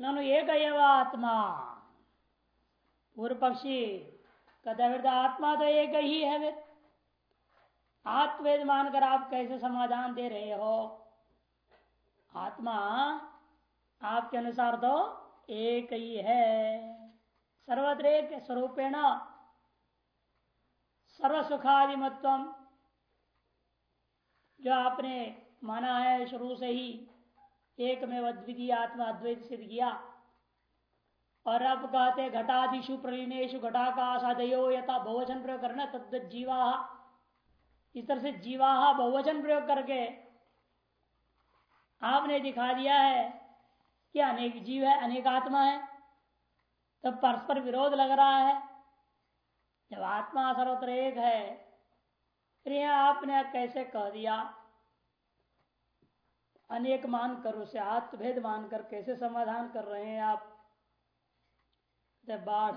ननु एक आत्मा पूर्व पक्षी फिर आत्मा तो एक ही है फिर आत्मवेद मानकर आप कैसे समाधान दे रहे हो आत्मा आपके अनुसार तो एक ही है सर्वत्र एक स्वरूपेण सर्व सुखादिमत्व जो आपने माना है शुरू से ही एक में अद्वितीय आत्मा अद्वैत सिद्ध किया और अब कहते घटादिशु प्रलीनेशु घटाकाशादयो यथा बहुवचन प्रयोग करना तद जीवा। इस तरह से जीवा बहुवचन प्रयोग करके आपने दिखा दिया है कि अनेक जीव है, अनेक आत्मा है। तब परस्पर विरोध लग रहा है। जब आत्मा सर्वत्र एक है, फिर आपने कैसे कह दिया? अनेक मान कर उसे आत्मभेद मानकर कैसे समाधान कर रहे हैं आप? बाढ़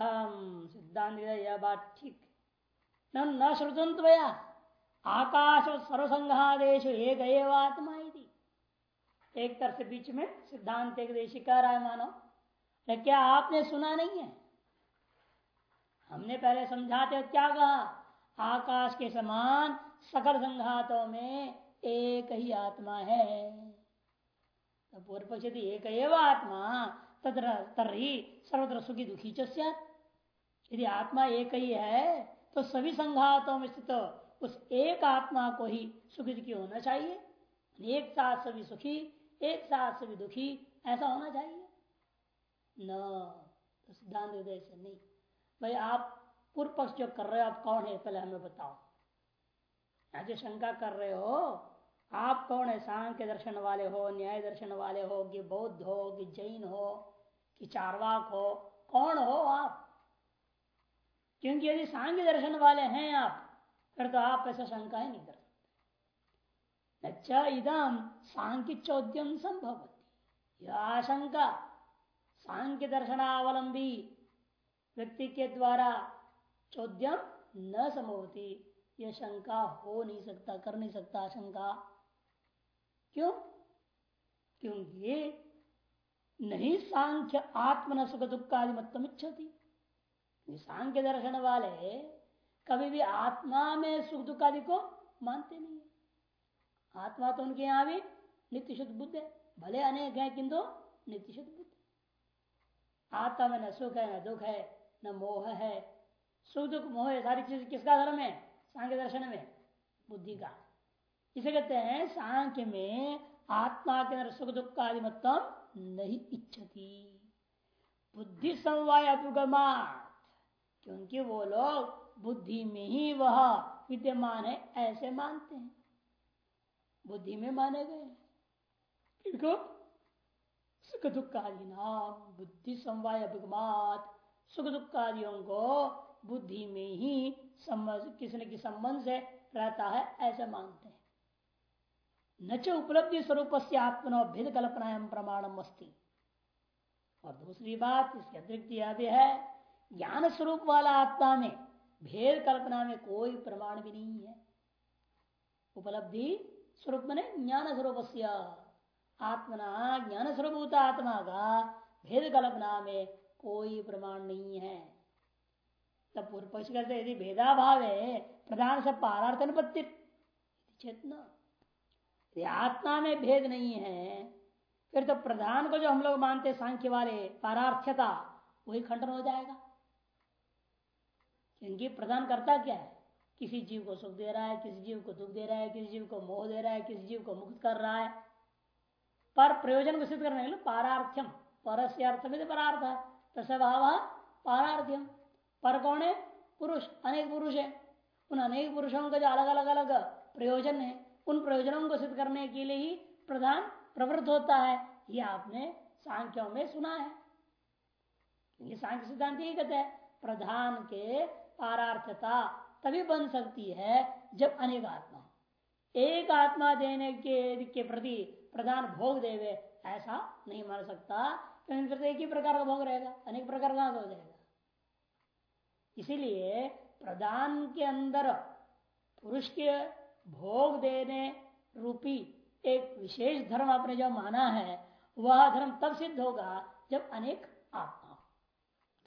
सिद्धांत यह बात ठीक। न श्रुतंत भया, आकाश सर्वसंघादेश एक आत्मा एक तरह से बीच में सिद्धांत, एक देशी कह रहा है मानो क्या आपने सुना नहीं है? हमने पहले समझाते क्या कहा? आकाश के समान सकल संघातों में एक ही आत्मा है। तो पूर्व पक्ष यदि एक आत्मा तरी सर्वत्र सुखी दुखी यदि आत्मा एक ही है तो सभी संघातों में स्थित उस एक आत्मा को ही सुखी दुखी होना चाहिए। एक साथ सभी सुखी, एक साथ सभी दुखी, ऐसा होना चाहिए। न तो सिद्धांत से नहीं। भाई, आप पूर्व पक्ष जो कर रहे हो, आप कौन है, पहले हमें बताओ। जो शंका कर रहे हो आप कौन है? सांख्य दर्शन वाले हो, न्याय दर्शन वाले हो, कि बौद्ध हो, कि जैन हो, कि चारवाक हो, कौन हो आप? क्योंकि यदि सांख्य दर्शन वाले हैं आप, फिर तो आप ऐसा शंका ही नहीं कर सकते। अच्छा इदम सांख्य चौद्यम संभव यह आशंका सांख्य दर्शनावलंबी व्यक्ति के द्वारा चौद्यम न संभवती। यह शंका हो नहीं सकता, कर नहीं सकता शंका क्यों? क्योंकि ये नहीं सांख्य आत्म न सुख दुख आदि मतम इच्छती सांख्य दर्शन वाले कभी भी आत्मा में सुख दुख आदि को मानते नहीं आत्मा तो उनके यहाँ भी नित्य शुद्ध बुद्ध है। भले अनेक है किंतु नित्य शुद्ध बुद्ध आत्मा में न सुख है, न दुख है, न मोह है। सुख दुख मोह सारी चीज़ किसका धर्म है? सांख्य दर्शन में बुद्धि का। इसे कहते हैं सांख्य में आत्मा के अंदर सुख दुख का आदिमत्व नहीं इच्छती। बुद्धि समवाय अभुगमा क्योंकि वो लोग बुद्धि में ही वह विद्यमान है, ऐसे मानते हैं। बुद्धि में माने गए किनको सुख दुख आदि नाम, बुद्धि समवाय अभिगमात, सुख दुख आदियों को बुद्धि में ही किसी न किसी संबंध से रहता है, ऐसे मानते हैं। न च उपलब्धि स्वरूप से आत्मनो भेद कल्पना प्रमाणम अस्ती। और दूसरी बात, इसके अतिरिक्त भी है ज्ञान स्वरूप वाला आत्मा में भेद कल्पना में कोई प्रमाण भी नहीं है। उपलब्धि स्वरूप मैंने ज्ञान स्वरूप आत्मना ज्ञान स्वरूप आत्मा का भेद कल्पना में कोई प्रमाण नहीं है। तब पूर्व पक्ष कहते यदि भेदाभाव है प्रधान से पारार्थन चेतना। आत्मा में भेद नहीं है। फिर तो प्रधान को जो हम लोग मानते सांख्य वाले, पारार्थ्यता, वही खंडन हो जाएगा। क्योंकि प्रधान करता क्या है? किसी जीव को सुख दे रहा है, किसी जीव को दुख दे रहा है, किसी जीव को मोह दे रहा है, किसी जीव को मुक्त कर रहा है। पर प्रयोजन को सिद्ध करने के लिए पारार्थ्यम पर अर्थ में परार्थ है तस्भाव पारार्थ्यम। पर कौन है? पुरुष, अनेक पुरुष है। उन अनेक पुरुषों का जो अलग अलग अलग प्रयोजन है उन प्रयोजनों को सिद्ध करने के लिए ही प्रधान प्रवृत्त होता है। यह आपने सांख्यों में सुना है। ये सांख्य सिद्धांत यही कहते हैं प्रधान के पारार्थता तभी बन सकती है जब अनेक आत्मा एक आत्मा देने के, के प्रति प्रधान भोग देवे ऐसा नहीं मान सकता क्योंकि तो एक ही प्रकार का भोग रहेगा अनेक प्रकार का हो जाएगा। इसीलिए प्रधान के अंदर पुरुष के भोग देने रूपी एक विशेष धर्म आपने जो माना है, वह धर्म तब सिद्ध होगा जब अनेक आत्मा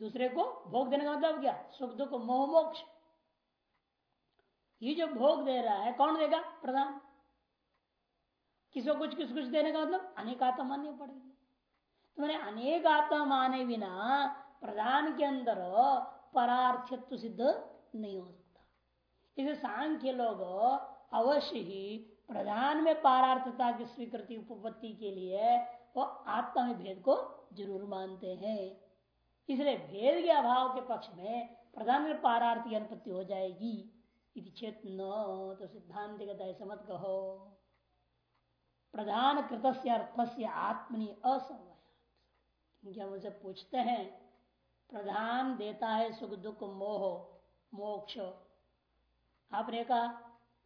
दूसरे को भोग देने का मतलब क्या? सुख, दुख, मोह, मोक्ष। ये जो भोग दे रहा है, कौन देगा? प्रधान। किसी को कुछ, किस, कुछ देने का मतलब? अनेक आत्मा माननी पड़ेगी। तो मैंने अनेक आत्मा माने बिना प्रधान के अंदर परार्थित्व सिद्ध नहीं हो सकता। इसे सांख्य लोग अवश्य ही प्रधान में पारार्थता की स्वीकृति उपपत्ति के लिए वो आत्मा में भेद को ज़रूर मानते हैं। इसलिए भेद के अभाव के पक्ष में प्रधान में पारार्थ अनुपत्ति हो जाएगी। चेत न तो सिद्धांत ऐसा मत कहो। प्रधान कृत अर्थ से आत्मनि असमय क्योंकि पूछते हैं, प्रधान देता है सुख दुख मोह, मोक्ष। आपने कहा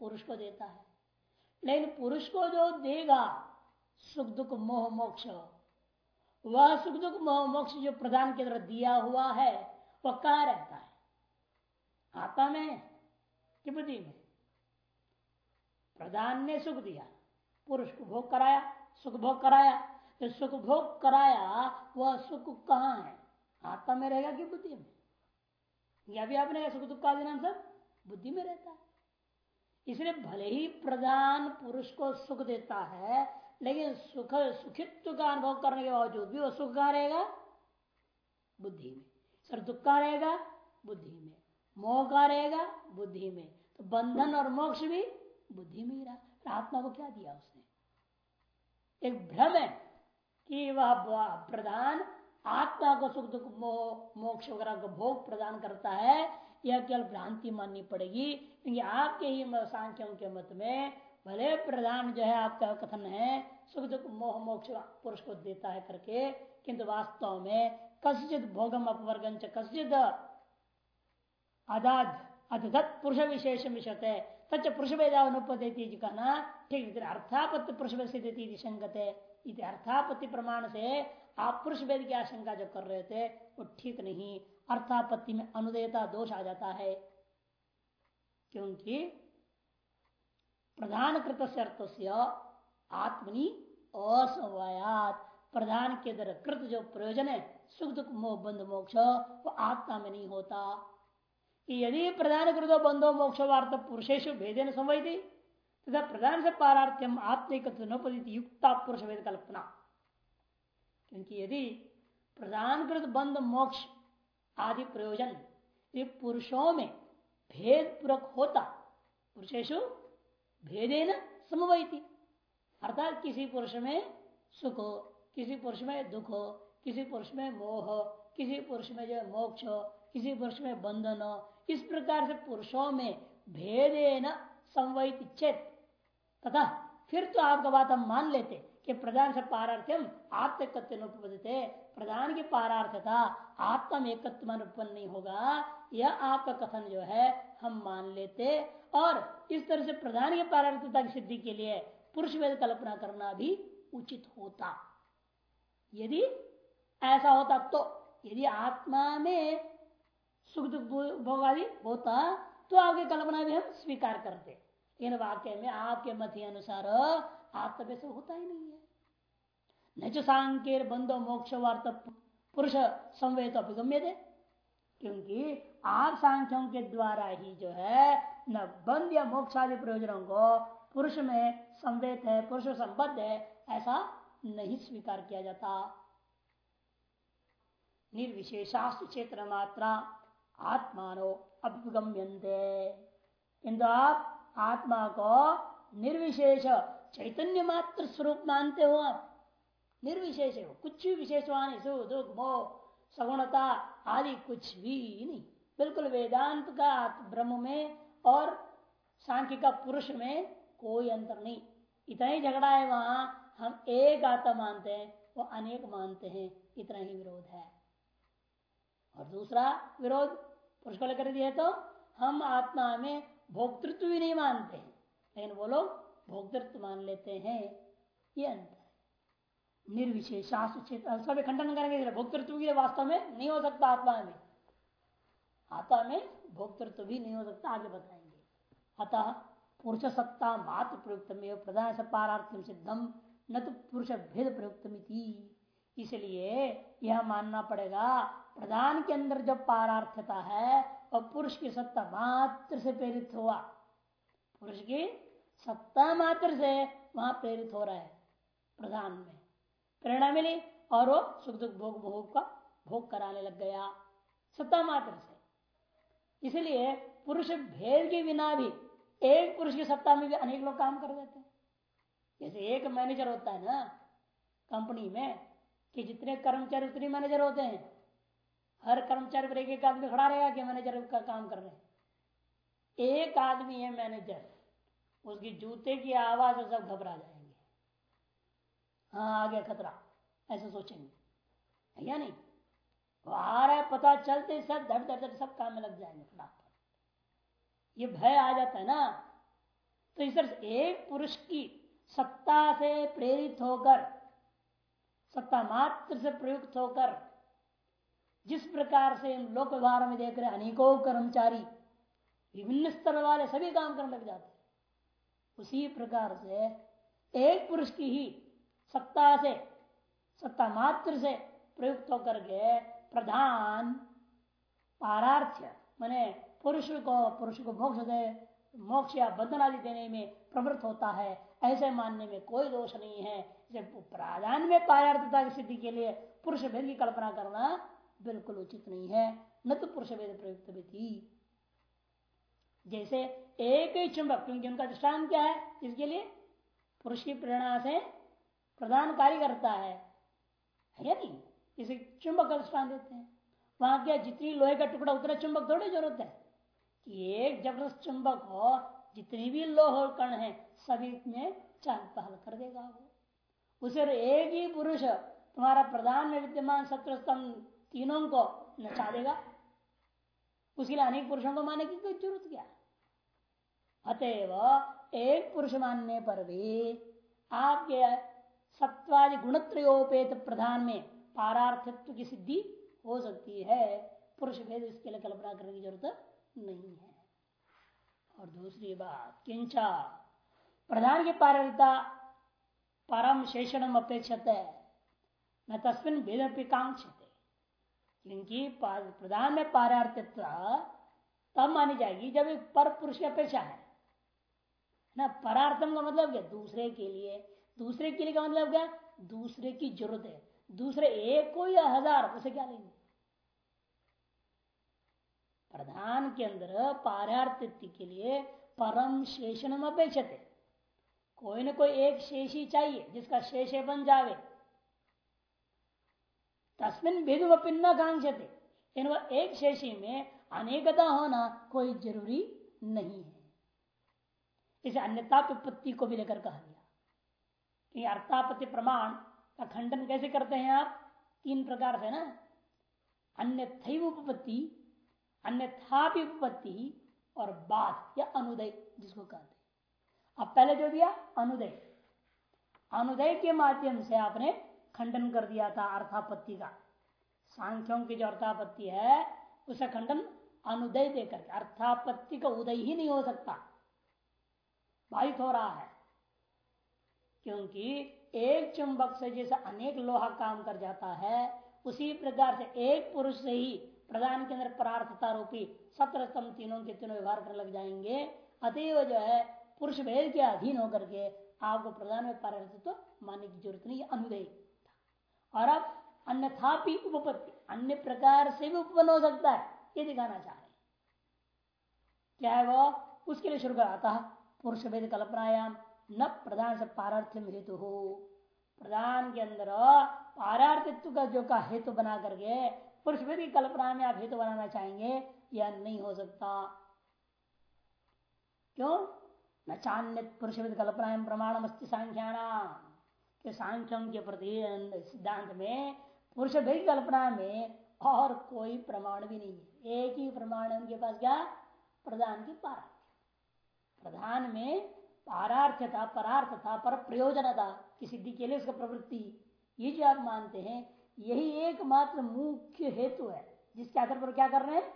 पुरुष को देता है। लेकिन पुरुष को जो देगा, सुख दुख मोह मोक्ष, वह सुख दुख मोह मोक्ष जो प्रधान के तरह दिया हुआ है, वह कहा रहता है? आत्मा में कि बुद्धि में? प्रधान ने सुख दिया, पुरुष को भोग कराया, सुख भोग कराया तो सुख भोग कराया, वह सुख कहाँ है? आत्मा में रहेगा कि बुद्धि में? यह भी आपने सुख दुख का दिन सब बुद्धि में रहता है। इसलिए भले ही प्रधान पुरुष को सुख देता है, लेकिन सुख, सुखित्व का अनुभव करने के बावजूद भी वो सुख कहा रहेगा? बुद्धि में। सर, दुख का रहेगा? बुद्धि में। मोह का रहेगा? बुद्धि में। तो बंधन और मोक्ष भी बुद्धि में ही रहा। आत्मा को क्या दिया उसने? एक भ्रम है कि वह प्रधान आत्मा को सुख, दुख, मोह, मोक्ष वगैरह को भोग प्रदान करता है यह केवल भ्रांति माननी पड़ेगी। क्योंकि आपके ही सांख्यों के मत में भले प्रधान जो है आपका कथन है, सुख दुख, मोह, मोक्ष पुरुष को देता है करके, किंतु वास्तव में कसित भोगम अपवर्गन कसित अदाध अदत पुरुष विशेष विषय तच पुरुष वेदानुपदेती कहना, ठीक अर्थापत्ति पुरुष सिद्धि संगत। है अर्थापत्ति प्रमाण से आप पुरुष वेद की आशंका जो कर रहे थे, वो ठीक नहीं। अर्थापत्ति में अनुदयता दोष आ जाता है। क्योंकि प्रधान कृत से अर्थ से आत्मनि असमवायात। प्रधान के द्वारा कृत जो प्रयोजन है, सुख दुख मोह बंध मोक्ष, वो आत्मा में नहीं होता। कि यदि प्रधान कृत बंधो मोक्ष वार्त पुरुषेश भेदे न संवैती, तथा प्रधान से पारार्थ्यम आत्मिक युक्ता पुरुष वेद कल्पना। क्योंकि यदि प्रधान कृत बंध मोक्ष आदि प्रयोजन। ये पुरुषों में भेद पूर्वक होता। पुरुषेशु भेदे न समवैती। अर्थात किसी पुरुष में सुख हो किसी पुरुष में दुख हो किसी पुरुष में मोह, किसी पुरुष में जो मोक्ष हो किसी पुरुष में बंधन हो इस प्रकार से पुरुषों में भेदे न संवैत चेत। तथा फिर तो आपका बात हम मान लेते कि प्रधान से पारार्थ्यम आत्मकत्व प्रधान की पारार्थता आत्मा एकत्व उत्पन्न नहीं होगा। यह आपका कथन जो है, हम मान लेते। और इस तरह से प्रधान की पारार्थता की सिद्धि के लिए पुरुष वेद कल्पना करना भी उचित होता। यदि ऐसा होता तो यदि आत्मा में सुख दुख भोग होता तो आपकी कल्पना भी हम स्वीकार करते। इन वाक्य में आपके मत अनुसार आत्म से होता ही नहीं है। न बंधो मोक्ष वार्त पुरुष संवेद अभिगम्य थे क्योंकि आप सांख्यों के द्वारा ही जो है, न बंध या मोक्ष आदि प्रयोजनों को पुरुष में संवेद है, पुरुष संबद्ध है, ऐसा नहीं स्वीकार किया जाता। निर्विशेषास्त क्षेत्र मात्रा आत्मानो अभिगम्यंते किंतु आप आत्मा को निर्विशेष चैतन्य मात्र स्वरूप मानते हो आप निर्विशेष हो कुछ भी विशेषवान दुख मोह सगुणता आदि कुछ भी नहीं। बिल्कुल वेदांत का ब्रह्म में और सांख्य का पुरुष में कोई अंतर नहीं। इतना ही झगड़ा है वहाँ। हम एक आत्मा मानते हैं, वो अनेक मानते हैं। इतना ही विरोध है। और दूसरा विरोध पुरुष को लेकर दिए तो हम आत्मा में भोक्तृत्व भी नहीं मानते हैं। लेकिन वो लोग भोक्तृत्व मान लेते हैं। ये अंतर निर्विशेषाश सब खंडन करेंगे भोक्तृत्व भी वास्तव में नहीं हो सकता आत्मा में। आत्मा में भोक्तृत्व भी नहीं हो सकता, आगे बताएँगे। अतः पुरुष सत्ता मात्र प्रयुक्त प्रधान से पारार्थ्यम सिद्धम, न तो पुरुष भेद प्रयुक्त इसलिए यह मानना पड़ेगा, प्रधान के अंदर जो पारार्थता है, वह पुरुष की सत्ता मात्र से प्रेरित हुआ। पुरुष की सत्ता मात्र से वहाँ प्रेरित हो रहा है, प्रधान में। प्रेरणा मिली और वो सुख दुख भोग भोग का भोग कराने लग गया। सत्ता मात्र से। इसलिए पुरुष भेद के बिना भी एक पुरुष की सत्ता में भी अनेक लोग काम कर देते हैं। जैसे एक मैनेजर होता है ना कंपनी में, कि जितने कर्मचारी उतने मैनेजर होते हैं। हर कर्मचारी पर एक एक आदमी खड़ा रहेगा कि मैनेजर का काम कर रहे हैं। एक आदमी है मैनेजर उसकी जूते की आवाज़ सब घबरा जाएँगे। आ गया खतरा, ऐसा सोचेंगे। या नहीं? वो आ रहा है पता चलते सब धड़ धड़ धड़ सब काम में लग जाएँगे फटाफट। ये भय आ जाता है ना? तो इस तरह एक पुरुष की सत्ता से प्रेरित होकर, सत्ता मात्र से प्रयुक्त होकर, जिस प्रकार से हम लोक व्यवहार में देख रहे अनेकों कर्मचारी, विभिन्न स्तर वाले सभी काम करने लग जाते उसी प्रकार से एक पुरुष की ही सत्ता से, सत्ता मात्र से प्रयुक्त होकर के प्रधान पारार्थ्य मैंने पुरुष को पुरुष को मोक्ष दे, मोक्ष या बंधन आदि देने में प्रवृत्त होता है, ऐसे मानने में कोई दोष नहीं है। जब प्राधान में पारार्थता की सिद्धि के लिए पुरुष भेद की कल्पना करना बिल्कुल उचित नहीं है। न तो पुरुष भेद प्रयुक्त भी थी। जैसे एक ही चुंबक, क्योंकि उनका दृष्टान क्या है? इसके लिए पुरुष की प्रेरणा से प्रधान कार्य करता है। नहीं? इसे चुंबक का दृष्टान देते हैं। वहाँ क्या जितनी लोहे का टुकड़ा, उतना चुंबक थोड़ी ज़रूरत है? कि एक ज़बरदस्त चुंबक हो, जितनी भी लोह कण है, सभी में चाल पहल कर देगा वो। उसे एक ही पुरुष तुम्हारा प्रधान में विद्यमान सत्र तीनों को नचा देगा। उसके लिए अनेक पुरुषों को मानने की कोई ज़रूरत क्या? अतएव एक पुरुष मानने पर भी आपके सत्वादि गुणत्रयोपेत प्रधान में पारार्थित्व की सिद्धि हो सकती है। पुरुष भेद इसके लिए कल्पना करने की ज़रूरत नहीं है। और दूसरी बात, किंचा, प्रधान की पारिता परम शेषणम अपेक्षित है न तस्मिन भेद कांक्षते। क्योंकि प्रधान में पारार्थित्व तब मानी जाएगी जब पर पुरुष की अपेक्षा है। ना, परार्थम का मतलब क्या? दूसरे के लिए दूसरे के लिए का मतलब क्या? दूसरे की ज़रूरत है। दूसरे एक को या हज़ार, उसे क्या लेंगे? प्रधान के अंदर पारार्थित्व के लिए परम शेषणम अपेक्षित है। कोई ना कोई एक शेषी चाहिए, जिसका शेष बन जावे। तस्मिन भेद न कांक्षते एक शेषी में अनेकता होना कोई ज़रूरी नहीं है। इसे अन्यतापत्ति को भी लेकर कहा कि अर्थापत्ति प्रमाण का खंडन कैसे करते हैं आप? तीन प्रकार से ना? अन्य उपपत्ति अन्यथा उपपत्ति और बात या अनुदय जिसको कहते हैं। अब पहले जो दिया, अनुदय। अनुदय के माध्यम से आपने खंडन कर दिया था अर्थापत्ति का। सांख्यों की जो अर्थापत्ति है, उसे खंडन अनुदय देकर अर्थापत्ति का उदय ही नहीं हो सकता। बाधित हो रहा है। क्योंकि एक चुंबक से जैसे अनेक लोहा काम कर जाता है, उसी प्रकार से एक पुरुष से ही प्रधान के अंदर परार्थता रूपी सत्र तीनों के तीनों व्यवहार करने लग जाएँगे। अतएव जो है, पुरुष भेद के अधीन होकर के आपको प्रधान में परार्थ तो मानने की ज़रूरत नहीं, अनुदय। और अब अन्यथा उपपत्ति, अन्य प्रकार से भी उपन्न हो सकता है, ये दिखाना चाह रहे क्या है वो? उसके लिए शुरू कराता है, पुरुष भेद कल्पनायाम। न प्रधान से पारार्थ्य हेतु हो। प्रधान के अंदर पारार्थित्व का जो का हेतु बना करके पुरुष की कल्पना में आप हेतु बनाना चाहेंगे, यह नहीं हो सकता। क्यों? न चान्य पुरुष कल्पना प्रमाण अस्ति सांख्याना के सांख्यों के प्रति सिद्धांत में पुरुष भेद कल्पना में और कोई प्रमाण भी नहीं है। एक ही प्रमाण उनके पास क्या? प्रधान की पारा प्रधान में पारार्थता परार्थता पर प्रयोजनता की सिद्धि के लिए उसका प्रवृत्ति, ये जो आप मानते हैं, यही एकमात्र मुख्य हेतु है, जिसके आधार पर क्या कर रहे हैं?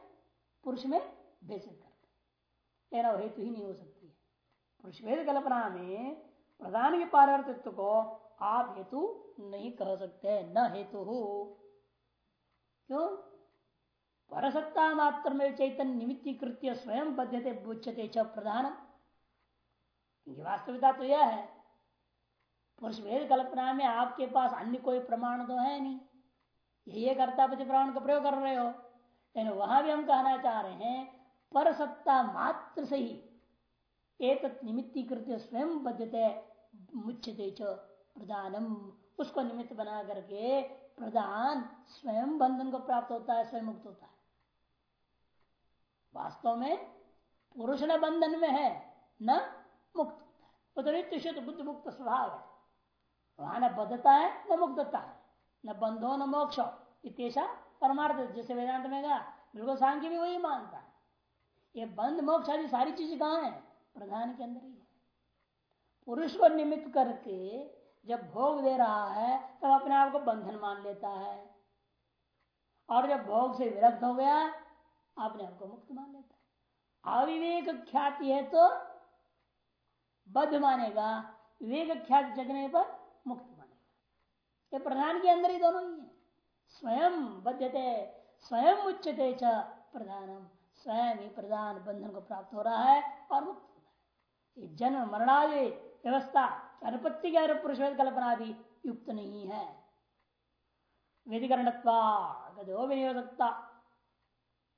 पुरुष में भेषित करते हैं। हेतु ही नहीं हो सकती है। पुरुष भेद कल्पना में प्रधान के पारार्थित्व को आप हेतु नहीं कह सकते, न हेतु हो। क्यों? परसत्ता मात्र में चैतन्य निमित्ती कृत्य स्वयं बध्यते बुच्छते च प्रधान वास्तविकता तो यह है। पुरुष भेद कल्पना में आपके पास अन्य कोई प्रमाण तो है नहीं। यही करता प्रमाण का प्रयोग कर रहे हो। लेकिन वहाँ भी हम कहना चाह रहे हैं, पर सत्ता मात्र से ही एक निमित्ती कृत्य स्वयं बद्धते मुच्छते च प्रधानम उसको निमित्त बना करके प्रधान स्वयं बंधन को प्राप्त होता है, स्वयं मुक्त होता है। वास्तव में पुरुष न बंधन में है, न मुक्त होता है। तो बुद्ध मुक्त स्वभाव है। वहाँ न बद्धता है, न मुक्तता है। न बंधो, न मोक्ष। इतना परमार्थ जैसे वेदांत में कहा, बिल्कुल सांख्य भी वही मानता है। ये बंध, मोक्ष आदि सारी चीज़ कहाँ है? प्रधान के अंदर ही है। पुरुष को निमित्त करके जब भोग दे रहा है, तब तो अपने आप को बंधन मान लेता है। और जब भोग से विरक्त हो गया, अपने आप को मुक्त मान लेता है। अविवेक ख्याति है तो बद्ध मानेगा, विवेक ख्याति जगने पर मुक्त मानेगा। ये प्रधान के अंदर ही दोनों ही है। स्वयं बद्धते, स्वयं उच्चते च प्रधानम। स्वयं ही प्रधान बंधन को प्राप्त हो रहा है और मुक्त होता है। जन्म, मरणादि व्यवस्था, अनुपत्ति के पुरुष कल्पना भी युक्त नहीं है। विधिकरणत्वा विनियोगता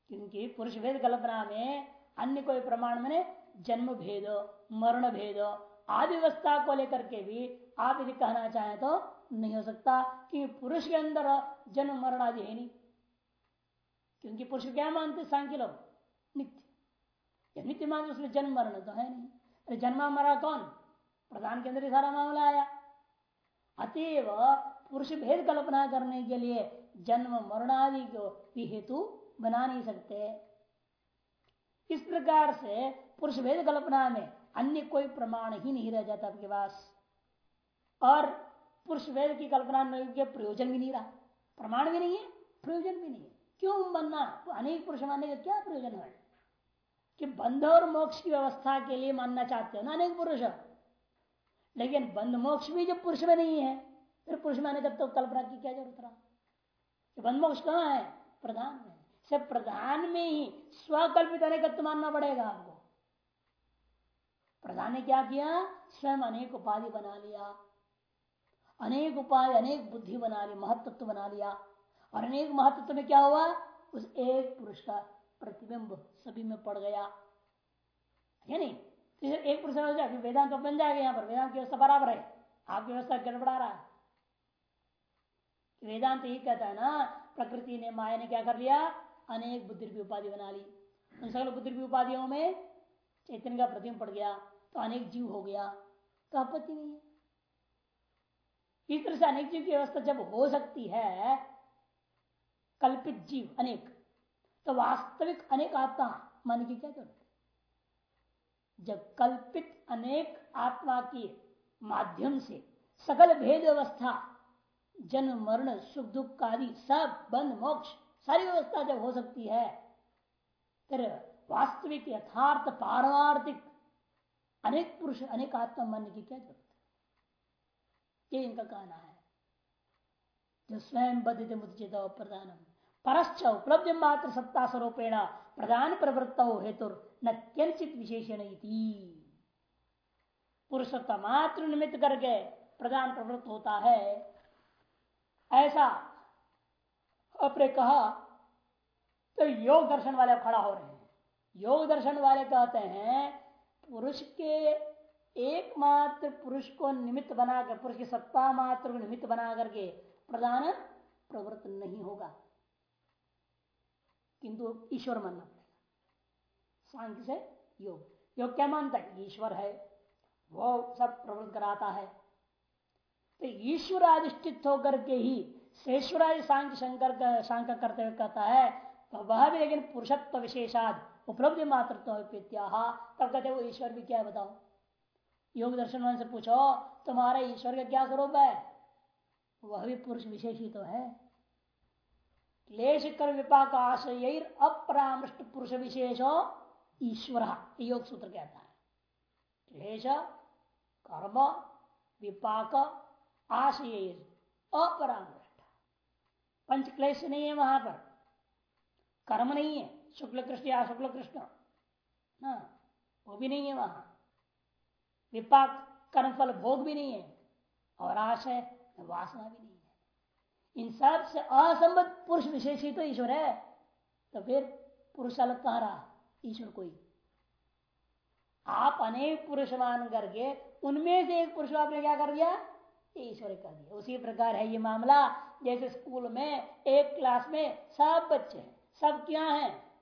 क्योंकि पुरुष भेद कल्पना में अन्य कोई प्रमाण मैंने जन्म भेद मरण भेद आदि व्यवस्था को लेकर के भी आप यदि कहना चाहें तो नहीं हो सकता कि पुरुष के अंदर जन्म, मरण आदि है नहीं। क्योंकि पुरुष क्या मानते सांख्य लोग। नित्य। नित्य मानते उसमें जन्म, मरण तो है नहीं। अरे जन्मा, मरा कौन? प्रधान के अंदर ही सारा मामला आया। अतएव पुरुष भेद कल्पना करने के लिए जन्म, मरण आदि को भी हेतु बना नहीं सकते। इस प्रकार से पुरुष भेद कल्पना में अन्य कोई प्रमाण ही नहीं रह जाता आपके पास? और पुरुष वेद की कल्पना के प्रयोजन भी नहीं रहा। प्रमाण भी नहीं है, प्रयोजन भी नहीं है। क्यों बनना? तो अनेक पुरुष मानने का क्या प्रयोजन है? कि बंध और मोक्ष की व्यवस्था के लिए मानना चाहते हो ना अनेक पुरुष? लेकिन बंध मोक्ष भी जब पुरुष में नहीं है, फिर पुरुष माने जब तो कल्पना की क्या ज़रूरत रहा? बंध मोक्ष कहाँ है? प्रधान में से प्रधान में ही स्वकल्पित अनेकत्व मानना पड़ेगा आपको प्रधान ने क्या किया? स्वयं अनेक उपाधि बना लिया। अनेक उपाधि अनेक बुद्धि बना ली महत्व बना लिया। और अनेक महत्व में क्या हुआ? उस एक पुरुष का प्रतिबिंब सभी में पड़ गया। है नहीं? तो एक पुरुष हो जाए वेदांत तो बन जाएगा यहाँ पर। वेदांत की व्यवस्था बराबर है। आपकी व्यवस्था गड़बड़ा रहा है। वेदांत यही कहता है ना, प्रकृति ने, माया ने क्या कर लिया? अनेक बुद्धि की उपाधि बना ली। उन सकल बुद्धि की उपाधियों में चैतन्य का प्रतिबिंब पड़ गया तो अनेक जीव हो गया। तो आपत्ति नहीं है। इस तरह से अनेक जीव की व्यवस्था जब हो सकती है, कल्पित जीव अनेक तो वास्तविक अनेक आत्मा मन की क्या ज़रूरत है? जब कल्पित अनेक आत्मा के माध्यम से सकल भेद व्यवस्था, जन्म, मरण, सुख, दुख, आदि सब बंद मोक्ष सारी व्यवस्था जब हो सकती है, फिर वास्तविक यथार्थ पारमार्थिक अनेक पुरुष, अनेक आत्मा मानने की क्या ज़रूरत है? ये इनका कहना है। जो स्वयं बद्धित मुचित प्रधान परश्च उपलब्ध मात्र सत्ता स्वरूपेण प्रधान प्रवृत्त हेतु न किंचित विशेषण पुरुषत्व मात्र निमित्त करके प्रधान प्रवृत्त होता है, ऐसा अपने कहा तो योग दर्शन वाले खड़ा हो रहे हैं। योग दर्शन वाले कहते हैं, पुरुष के एकमात्र पुरुष को निमित्त बनाकर, पुरुष की सत्ता मात्र को निमित्त बना करके प्रधान प्रवृत्त नहीं होगा। किंतु ईश्वर मानना पड़ेगा। सांख्य से योग। योग क्या मानता है? ईश्वर है। वो सब प्रवृत्त कराता है। तो ईश्वर अधिष्ठित होकर के ही शेषराज सांख्य शंकर का सांख्य करते हुए कहता है, वह भी लेकिन पुरुषत्व विशेषाद, उपलब्धि मात्र तब कहते वो ईश्वर भी क्या है बताओ? योग दर्शन से पूछो, तुम्हारा ईश्वर का क्या स्वरूप है? वह भी पुरुष विशेष ही तो है। क्लेश कर विपाक आश्रय अपरामृष्ट पुरुष विशेषो ईश्वर योग सूत्र कहता है। क्लेश, कर्म, विपाक आशय अपरामृष्ट। पंच क्लेश नहीं है वहाँ पर। कर्म नहीं है। शुक्ल कृष्ण या शुक्ल कृष्ण। वो भी नहीं है वहाँ। विपाक कर्म फल भोग भी नहीं है। और आशय, वासना भी नहीं है। इन सबसे असंबद्ध पुरुष विशेष ही तो ईश्वर है। तो फिर पुरुष अलग कहा रहा? ईश्वर कोई आप अनेक पुरुष मान करके उनमें से एक पुरुष आपने क्या कर दिया? ईश्वर कर दिया उसी प्रकार है ये मामला। जैसे स्कूल में, एक क्लास में सब बच्चे हैं। सब क्या हैं?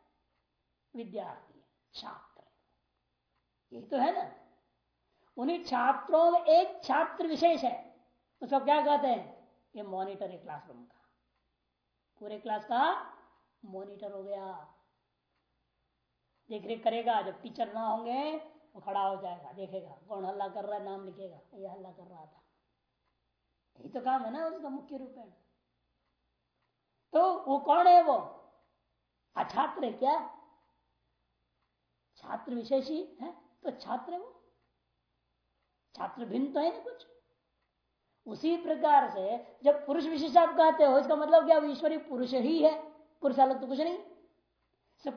विद्यार्थी छात्र यही तो है ना। उन्हीं छात्रों में एक छात्र विशेष है। उसको क्या कहते हैं? ये मॉनिटर है क्लासरूम का। पूरे क्लास का मॉनिटर हो गया। देख रेख करेगा, जब टीचर ना होंगे, वो खड़ा हो जाएगा, देखेगा, कौन हल्ला कर रहा है, नाम लिखेगा, ये हल्ला कर रहा था। यही तो काम है ना उसका मुख्य रूप है। तो वो कौन है वो? अछात्र है क्या? छात्र विशेषी, है? तो छात्र है वो। छात्र भिन्न तो है ना कुछ? उसी प्रकार से जब पुरुष विशेष आप कहते हो, इसका मतलब क्या? ईश्वरी पुरुष ही है। पुरुष अलग तो कुछ नहीं।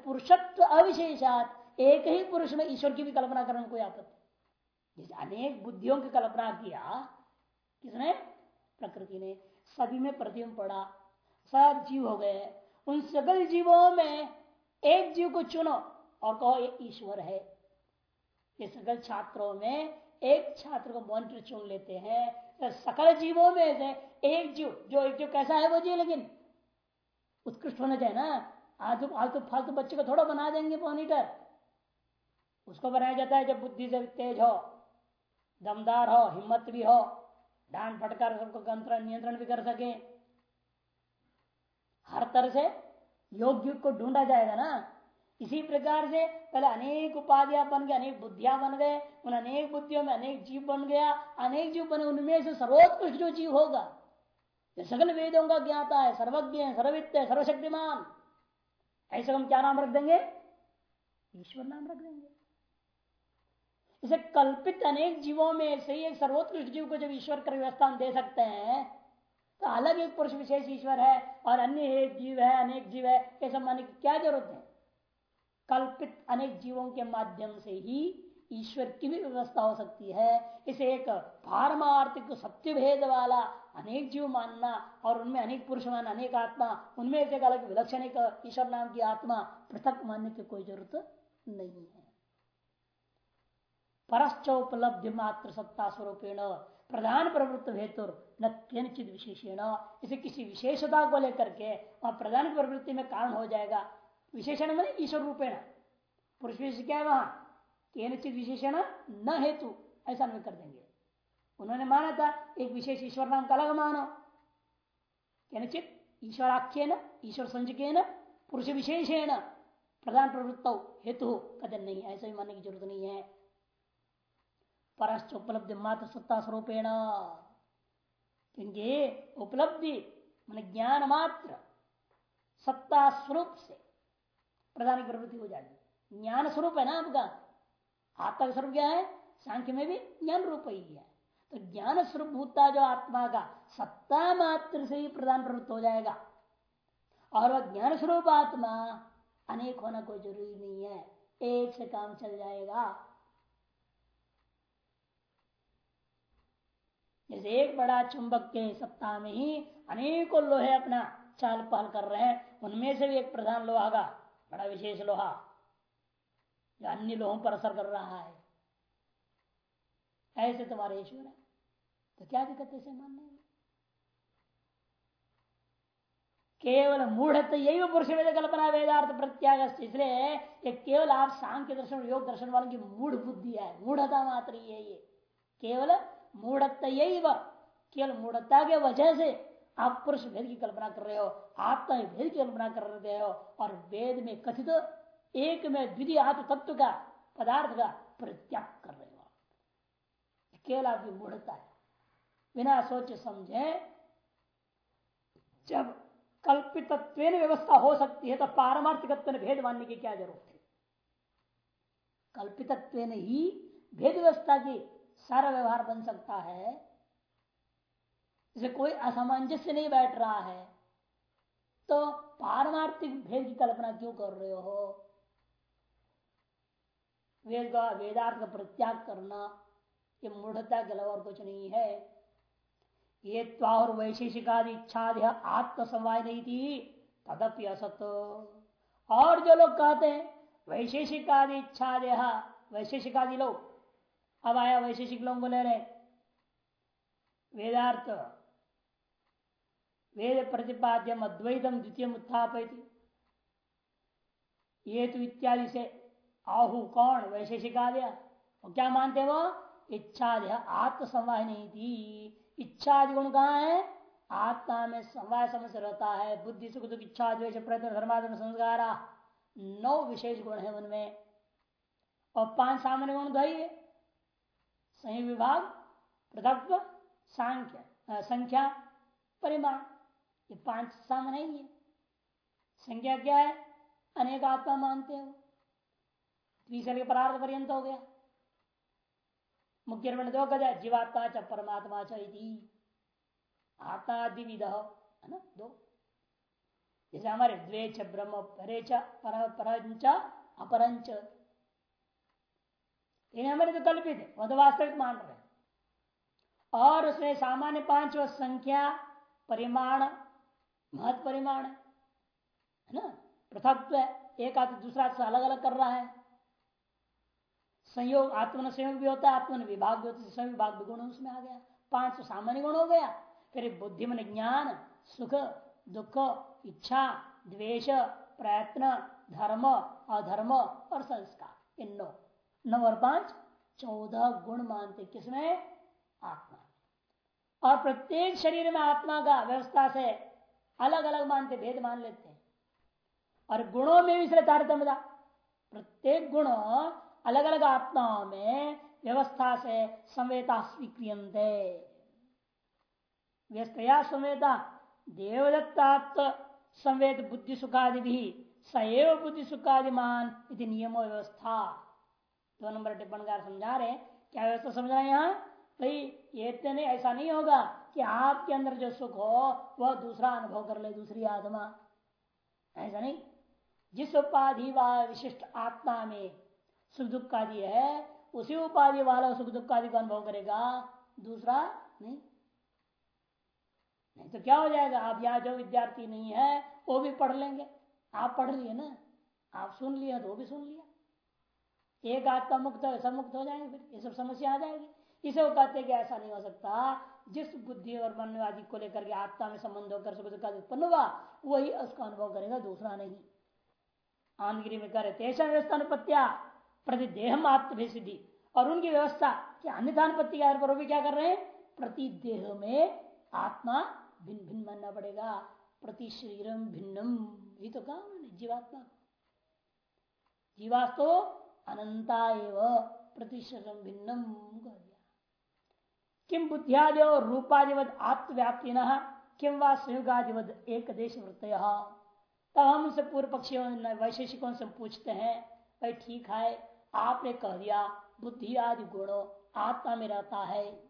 पुरुषत्व अविशेषात, एक ही पुरुष में ईश्वर की भी कल्पना करने कोई आपत्ति अनेक बुद्धियों की कल्पना किया, किसने? प्रकृति ने सभी में प्रतिबिंब पड़ा। सब जीव हो गए। उन सकल जीवों में एक जीव को चुनो और कहो, ये ईश्वर है। ये सकल छात्रों में एक छात्र को मॉनिटर चुन लेते हैं। तो सकल जीवों में से एक जीव, जो एक जीव कैसा है वो जीव लेकिन उत्कृष्ट होना चाहिए ना। आज तो फालतू फालतू बच्चे को थोड़ा बना देंगे मॉनिटर उसको बनाया जाता है जब बुद्धि से तेज हो, दमदार हो, हिम्मत भी हो। डांट फटकार सबको नियंत्रण भी कर सके। हर तरह से योग्य को ढूंढा जाएगा ना। इसी प्रकार से पहले अनेक उपाधियाँ बन गए अनेक बुद्धियाँ बन गए, उन अनेक बुद्धियों में अनेक जीव बन गया, अनेक जीव बने, उनमें से सर्वोत्कृष्ट जो जीव होगा, ये सकल वेदों का ज्ञाता है, सर्वज्ञ है सर्वित्य है, सर्वशक्तिमान। ऐसे हम क्या नाम रख देंगे? ईश्वर नाम रख देंगे। इसे कल्पित अनेक जीवों में से एक सर्वोत्कृष्ट जीव को जब ईश्वर का व्यवस्था दे सकते हैं तो अलग एक पुरुष विशेष ईश्वर है और अन्य एक जीव है, अनेक जीव है, ये सब मानने की क्या ज़रूरत है? कल्पित अनेक जीवों के माध्यम से ही ईश्वर की भी व्यवस्था हो सकती है। इसे एक पारमार्थिक सत्य भेद वाला अनेक जीव मानना और उनमें अनेक पुरुष मानना, अनेक आत्मा, उनमें से अलग विलक्षण एक ईश्वर नाम की आत्मा पृथक मानने की कोई ज़रूरत नहीं है। परश्चोपलब्धि मात्र सत्ता स्वरूपेण, प्रधान प्रवृत्त हेतु न किंचित विशेषण। इसे किसी विशेषता को लेकर के वह प्रधान प्रवृत्ति में कारण हो जाएगा। विशेषण मैंने ईश्वर रूपेण। पुरुष विशेष क्या है वहाँ केनचित विशेषण न हेतु, ऐसा नहीं कर देंगे। उन्होंने माना था, एक विशेष ईश्वर नाम का अलग मानो। केनचित ईश्वर आख्य न ईश्वर संजके न पुरुष विशेषण, प्रधान प्रवृत्त हेतु कदम नहीं, ऐसा भी मानने की ज़रूरत नहीं है। परश्च उपलब्धि मात्र सत्ता स्वरूपेण क्योंकि उपलब्धि मान ज्ञान मात्र सत्ता स्वरूप से प्रधान की प्रवृत्ति हो जाएगी। ज्ञान स्वरूप है ना आपका? आत्मा का स्वरूप क्या है? सांख्य में भी ज्ञान रूप ही है। तो ज्ञान स्वरूप भूता जो आत्मा का सत्ता मात्र से ही प्रधान प्रवृत्त हो जाएगा। और वह ज्ञान स्वरूप आत्मा अनेक होना कोई ज़रूरी नहीं है। एक से काम चल जाएगा। जैसे एक बड़ा चुंबक के सप्ताह में ही अनेकों लोहे अपना चाल पहल कर रहे हैं। उनमें से भी एक प्रधान लोहा का, बड़ा विशेष लोहा, जो अन्य लोहों पर असर कर रहा है। ऐसे तुम्हारे ईश्वर है। तो क्या दिक्कत है मानने में? केवल मूढ़ यही पुरुष वेद कल्पना, वेदार्थ प्रत्याग इसलिए केवल आप सांख्य दर्शन योग दर्शन वालों की मूढ़ बुद्धि है। मूढ़ता मात्र ही है ये। केवल मूढ़ता यही केवल मूढ़ता के वजह से आप पुरुष भेद की कल्पना कर रहे हो आत्मा भेद की कल्पना कर रहे हो, और वेद में कथित एक में द्वितीय आत्म तत्व का पदार्थ का परित्याग कर रहे हो केवल आपकी मूढ़ता है। बिना सोच समझे जब कल्पित व्यवस्था हो सकती है तो पारमार्थिक भेद मानने की क्या ज़रूरत है? कल्पित ही भेद व्यवस्था की सारा व्यवहार बन सकता है। इसे कोई असामंजस्य नहीं बैठ रहा है तो पारमार्थिक भेद की कल्पना क्यों कर रहे हो? वेद का, वेदार्थ का प्रत्याग करना, ये मूढ़ता के अलावा और कुछ नहीं है। ये त्वार वैशेषिकादि इच्छादि आत्म समवाय नहीं थी, तदपि असत। और जो लोग कहते हैं, वैशेषिकादि इच्छादि वैशेषिकादि लोग अब आया वैशेषिक लोगों को ले रहे। वेदार्थ। वेद प्रतिपाद्यम अद्वैतम द्वितीय उत्थापयती। ये तो इत्यादि से आहु कौन? वैशेषिक आ गया और क्या मानते वो? इच्छादि नहीं थी इच्छादि गुण कहा है? आत्मा में संवाह समझ रहता है। बुद्धि, सुख, दुख, इच्छा द्वेश प्रयत्न धर्माधर्म संस्कार। नौ विशेष गुण है उनमें। और पाँच सामान्य गुण दही है। संयुक्त विभाग पृथक सांख्य संख्या, परिमाण। ये पाँच सामान्य ही है संख्या क्या है? अनेक आत्मा मानते हो। तीसरे के परार्थ पर्यंत हो गया। मुख्य दो गजा जीवात्मा च, परमात्मा ची आत्मा विध है ना? दो। जैसे हमारे द्वेच ब्रह्म परे च, पर परंच अपरंच इन्हें हमारे तो कल्पित है वह तो वास्तविक मान रहे और उसमें सामान्य पाँच संख्या परिमाण महत परिमाण है ना? पृथक है, एक आदमी दूसरा से अलग अलग कर रहा है। संयोग, आत्मन संयोग भी होता है, आत्मन विभाग भी होता है, संयोग विभाग भी गुण उसमें आ गया। पाँच सौ सामान्य गुण हो गया। फिर बुद्धि मन ज्ञान, सुख, दुख, इच्छा, द्वेष, प्रयत्न, धर्म, अधर्म और संस्कार, इन नौ नौ और पाँच, चौदह गुण मानते किसमें? आत्मा। और प्रत्येक शरीर में आत्मा का व्यवस्था से अलग अलग मानते, भेद मान लेते हैं। और गुणों में भी इसलिए तारतम्यता प्रत्येक गुण अलग अलग आत्माओं में व्यवस्था से संवेता स्वीक्रियंते। व्यस्तया संवेदा देवदत्तात्व संवेद बुद्धि सुखादि भी सएव बुद्धि सुखादिमान नियमो व्यवस्था। दो नंबर टिप्पणकार समझा रहे क्या व्यवस्था समझ रहे यहाँ? भाई, ये नहीं ऐसा नहीं होगा कि आपके अंदर जो सुख हो, वह दूसरा अनुभव कर ले, दूसरी आत्मा। ऐसा नहीं। जिस उपाधि व विशिष्ट आत्मा में सुख दुख का आदि है, उसी उपाधि वाला सुख दुख आदि का अनुभव करेगा, दूसरा नहीं। नहीं तो क्या हो जाएगा? आप यहाँ जो विद्यार्थी नहीं है, वो भी पढ़ लेंगे। आप पढ़ लिए ना? आप सुन लिए तो वो भी सुन लिया। एक आत्मा मुक्त है सब मुक्त हो जाएँगे फिर। ये सब समस्या आ जाएगी। इसे वो कहते हैं कि ऐसा नहीं हो सकता। जिस बुद्धि और मन आदि को लेकर के आत्मा में संबंध होकर सुख दुख उत्पन्न हुआ, वही उसका अनुभव करेगा, दूसरा नहीं। आंधगिरी में करे तेषा व्यवस्था अनुपत्या प्रति देह आत्म सिद्धि और उनकी व्यवस्था, कि अन्यथानुपत्ति के आधार पर भी क्या कर रहे हैं? प्रति देह में आत्मा भिन्न भिन्न मानना पड़ेगा। प्रति शरीरम भिन्नम। भी तो कहा जीवात्मा जीवास्तो अनंता एवं प्रति शरीरम भिन्नम कह दिया किम बुद्धियादि और रूपादिवद आत्मव्याप्ति न किम व संयुगादिवद एक देश वृत्त तब हम उनसे पूर्व पक्षियों वैशेषिकों से पूछते हैं, भाई ठीक है, आपने कह दिया, बुद्धि आदि गुणों आत्मा में रहता है।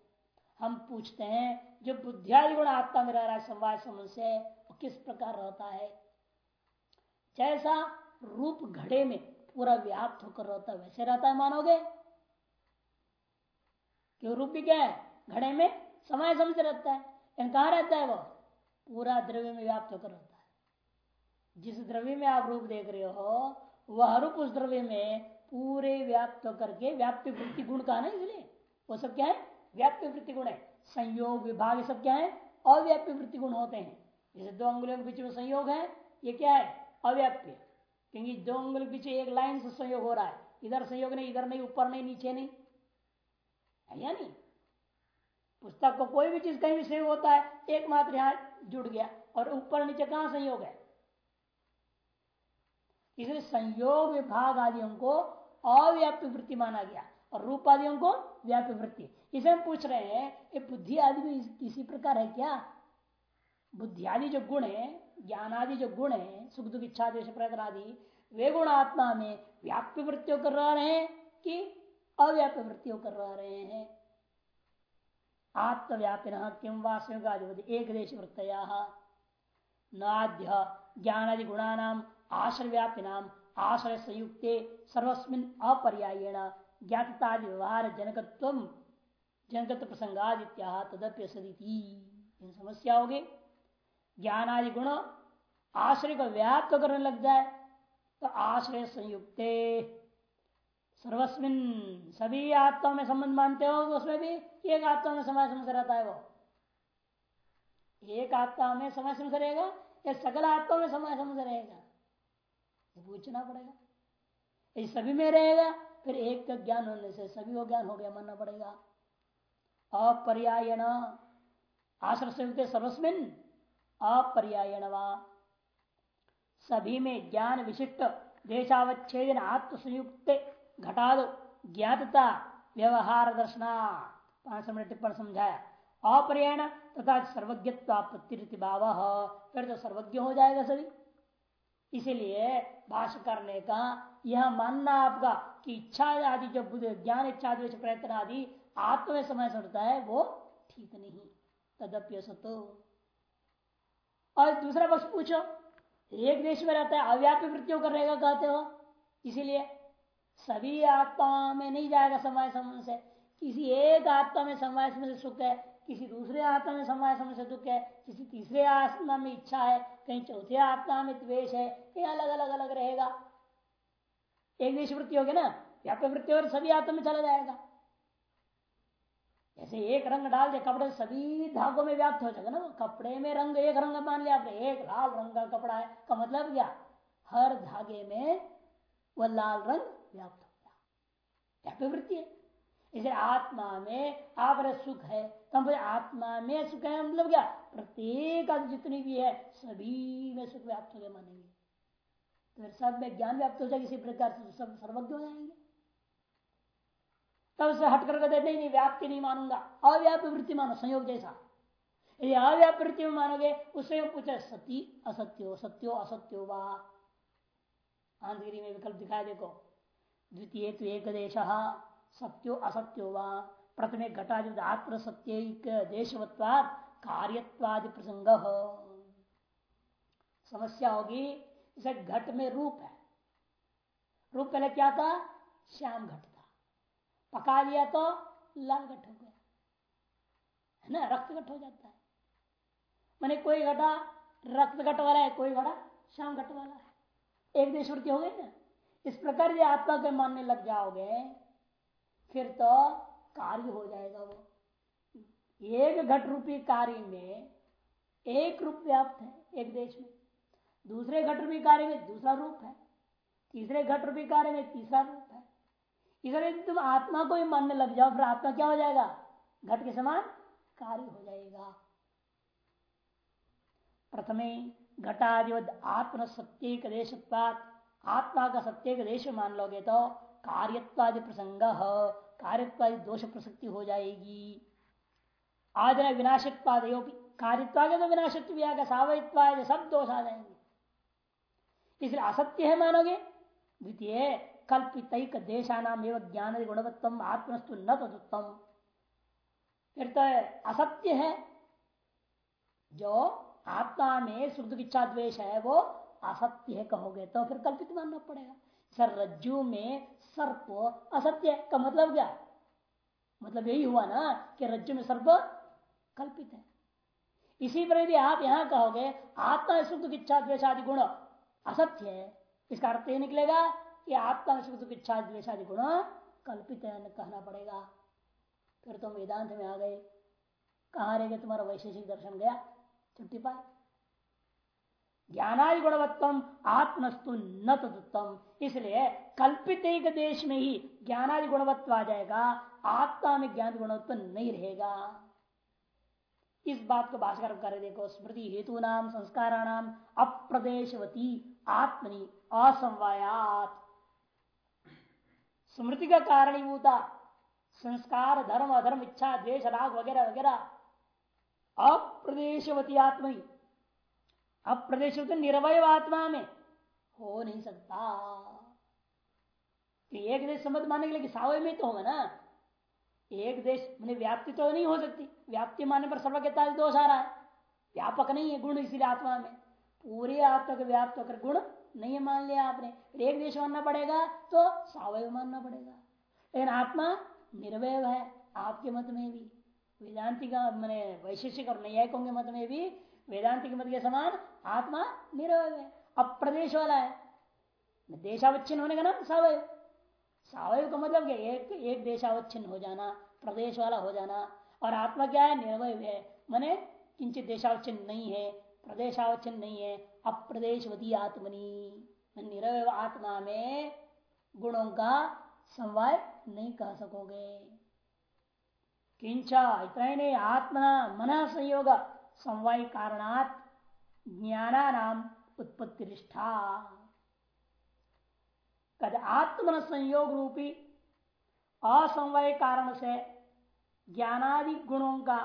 हम पूछते हैं, जो बुद्धि आदि गुण आत्मा में रह रहा है, संवाद समझ से, वो किस प्रकार रहता है? जैसा रूप घड़े में पूरा व्याप्त होकर रहता है। वैसे रहता है, मानोगे? क्यों? रूप भी क्या है? घड़े में समय समझ रहता है। लेकिन कहा रहता है वो? पूरा द्रव्य में व्याप्त होकर रहता है। जिस द्रव्य में आप रूप देख रहे हो, वह रूप उस द्रव्य में पूरे व्याप्त होकर के व्याप्ति वृत्ति गुण का ना इसलिए? वो सब क्या है? व्याप्ति वृत्ति गुण है। संयोग, विभाग सब क्या है? अव्याप्य वृत्ति गुण होते हैं। जैसे दो अंगुलियों के बीच में संयोग है, ये क्या है? अव्याप्य क्योंकि दो अंगुल के पीछे एक लाइन से संयोग हो रहा है। इधर संयोग नहीं, इधर नहीं, ऊपर नहीं, नीचे नहीं। है या नहीं? पुस्तक को कोई भी चीज़ कहीं भी संयोग होता है, एकमात्र यहाँ जुड़ गया और ऊपर नीचे कहाँ संयोग है? इसलिए संयोग विभाग आदियों को अव्याप्य वृत्ति माना गया और रूप आदियों को व्याप्य वृत्ति। इसे हम पूछ रहे हैं, ये बुद्धि आदि भी इसी प्रकार है क्या? बुद्धि आदि जो गुण है ज्ञान आदि जो गुण है, सुख दुख, इच्छा देश प्रयत्न आदि, वे गुण आत्मा में व्याप्य वृत्तियों कर रहे हैं कि अव्याप्य वृत्तियों कर रहे हैं। आत्मव्यापिन किम वास्तविक एक देश वृत्तया नाद्य ज्ञानादि गुणानाम आश्रय व्यापिनाम आश्रय संयुक्ते सर्वस्मिन अपर्यायेण ज्ञातता व्यवहार जनकत्व जनकत्व प्रसंगादित्या तदप्य सदी समस्या होगी। ज्ञानादि गुण आश्रय को व्याप्त करने लग जाए तो आश्रय संयुक्त। सर्वस्मिन सभी आत्मा में संबंध मानते हो तो उसमें भी एक आत्मा में समय समझ रहता है वो। एक आत्मा में समय समझ रहेगा, या सकल आत्मा में समय समझ रहेगा? पूछना पड़ेगा। यदि सभी में रहेगा, फिर एक का ज्ञान होने से सभी को ज्ञान हो गया, मानना पड़ेगा। अपर्यायण आश्रय संयुक्त सर्वस्मिन अपर्यायण सभी में ज्ञान विशिष्ट, देशावच्छेदन आत्म संयुक्त ज्ञातता, व्यवहार दर्शना। पाँच मिनट टिप्पण समझाया। अपर्याण तथा सर्वज्ञत्वापत्ति भाव फिर तो सर्वज्ञ हो जाएगा सभी। इसीलिए भाष्य करने का यह मानना आपका कि इच्छा आदि जो ज्ञान इच्छा आदि प्रयत्न आदि आत्म समय समझता है, वो ठीक नहीं। तदप्य सतो और दूसरा पक्ष पूछो, एक देश में रहता है अव्यापी वृत्तियों कर रहेगा, कहते हो? इसीलिए सभी आत्मा में नहीं जाएगा समय समय से। किसी एक आत्मा में समय समय से सुख है, किसी दूसरे आत्मा में समय समय से दुख है, किसी तीसरे आत्मा में इच्छा है, कहीं चौथे आत्मा में द्वेष है, कहीं अलग अलग अलग रहेगा। एक देश वृत्ति होगी ना व्यापक वृत्ति और सभी आत्मा में चला जाएगा। ऐसे एक रंग डाल दे, कपड़े सभी धागों में व्याप्त हो जाएगा ना वो। कपड़े में रंग एक रंग मान लिया आपने, एक लाल रंग का कपड़ा है। का मतलब क्या? हर धागे में वह लाल रंग व्याप्त हो गया। व्यापक वृत्ति है। इसे आत्मा में आप सुख है। तो हम आत्मा में सुख है मतलब क्या? प्रत्येक जितनी भी है, सभी में सुख व्याप्त हो गया मानेंगे। तो सब में ज्ञान व्याप्त हो जाएगा, इसी प्रकार से सब सर्वज्ञ हो जाएँगे। तब से हट कर कहते, नहीं नहीं, व्याप्ति नहीं मानूँगा। अव्याप वृत्ति मानो, संयोग जैसा। यदि अव्याप वृत्ति में मानोगे, उससे पूछे, सती असत्यो, सत्यो असत्यो वा? आंधगिरी में विकल्प दिखाया, देखो। द्वितीय तो एक देश सत्यो असत्यो वा? प्रथम घटा जो आत्म सत्य देशवत्वाद कार्यवादि प्रसंग। समस्या होगी, इसे घट में रूप है। रूप पहले क्या था? श्याम घट। पका दिया तो लाल घट हो गया। है ना? रक्त घट हो जाता है। मैंने कोई घटा रक्त घट वाला है, कोई घटा श्याम घट वाला है। एक देश हो गई ना? इस प्रकार से आत्मा के मानने लग जाओगे, फिर तो कार्य हो जाएगा वो। एक घट रूपी कार्य में एक रूप व्याप्त है एक देश में। दूसरे घट रूपी कार्य में दूसरा रूप है। तीसरे घट रूपी कार्य में तीसरा रूप। इधर तुम आत्मा को ही मानने लग जाओ, फिर आत्मा क्या हो जाएगा? घट के समान कार्य हो जाएगा। प्रथमे घटाधिवत आत्म सत्य देश आत्मा का सत्य देश मान लोगे तो कार्यत्वादि प्रसंग, कार्यत्वादि दोष प्रसक्ति हो जाएगी। आज विनाशत्वादयो भी कार्यत्वाद तो विनाशत्व भी आएगा, सावयत्वाद सब दोष आ जाएँगे। इसलिए असत्य है मानोगे? द्वितीय कल्पित देशानाम एवं ज्ञान गुणवत्तम आत्मस्तु न तदुत्तम। फिर तो असत्य है, जो आत्मा में सुख इच्छा, द्वेष है, वो असत्य है कहोगे तो फिर कल्पित मानना पड़ेगा। सर रज्जु में सर्प असत्य का मतलब क्या? मतलब यही हुआ ना कि रज्जु में सर्प कल्पित है। इसी पर यदि आप यहाँ कहोगे, आत्मा सुख इच्छा, द्वेष आदि गुण असत्य है, इसका अर्थ यह निकलेगा ये आत्मा सुख इच्छा द्वेषादि गुण कल्पित है कहना पड़ेगा। फिर तुम वेदांत में आ गए। कहा रह गए? तुम्हारा वैशेषिक दर्शन गया। छुट्टी पाए। ज्ञानादि गुणवत्तम, आत्मस्तु न तदुत्तम। इसलिए कल्पित एक देश में ही ज्ञानादि गुणवत्व आ जाएगा। आत्मा में ज्ञान गुणवत्व नहीं रहेगा। इस बात को भाषकर कर देखो, स्मृति हेतु नाम संस्काराणाम, अप्रदेशवती आत्मनि असमवायात स्मृति का कारणीभूता, संस्कार, धर्म, अधर्म, इच्छा द्वेश राग वगैरह वगैरह। अप्रदेशवती आत्मा ही अप्रदेशवती निर्वय आत्मा में हो नहीं सकता। एक देश समझ मानने के लिए सावय में तो होगा ना। एक देश मैंने व्याप्ति तो नहीं हो सकती। व्याप्ति मानने पर सर्वज्ञता दोष आ रहा है। व्यापक नहीं है गुण इसीलिए आत्मा में। पूरे आत्मा का व्याप्त होकर गुण नहीं मान लिया आपने। एक देश मानना पड़ेगा तो सवय मानना पड़ेगा। लेकिन आत्मा निर्वय है, आपके मत में भी। वेदांति का मैंने वैशेषिक और न्यायिकों के मत में भी वेदांति के मत के समान आत्मा निरवय है। अप्रदेश वाला है। देशावच्छिन्न होने का नाम सवय। सवय का मतलब क्या? एक एक देशावच्छिन्न हो जाना, प्रदेश वाला हो जाना। और आत्मा क्या है? निर्वय है। मैंने किंचित देशावच्छिन्न नहीं है, प्रदेशावच्छिन्न नहीं है अप्रदेशवती आत्मनी। निरवय आत्मा में गुणों का समवाय नहीं कह सकोगे। किंचा इतना ही नहीं आत्मा मन संयोग समवाय कारणात ज्ञाना नाम उत्पत्ति निष्ठा कद आत्मन संयोग रूपी असमवाय कारण से ज्ञानादि गुणों का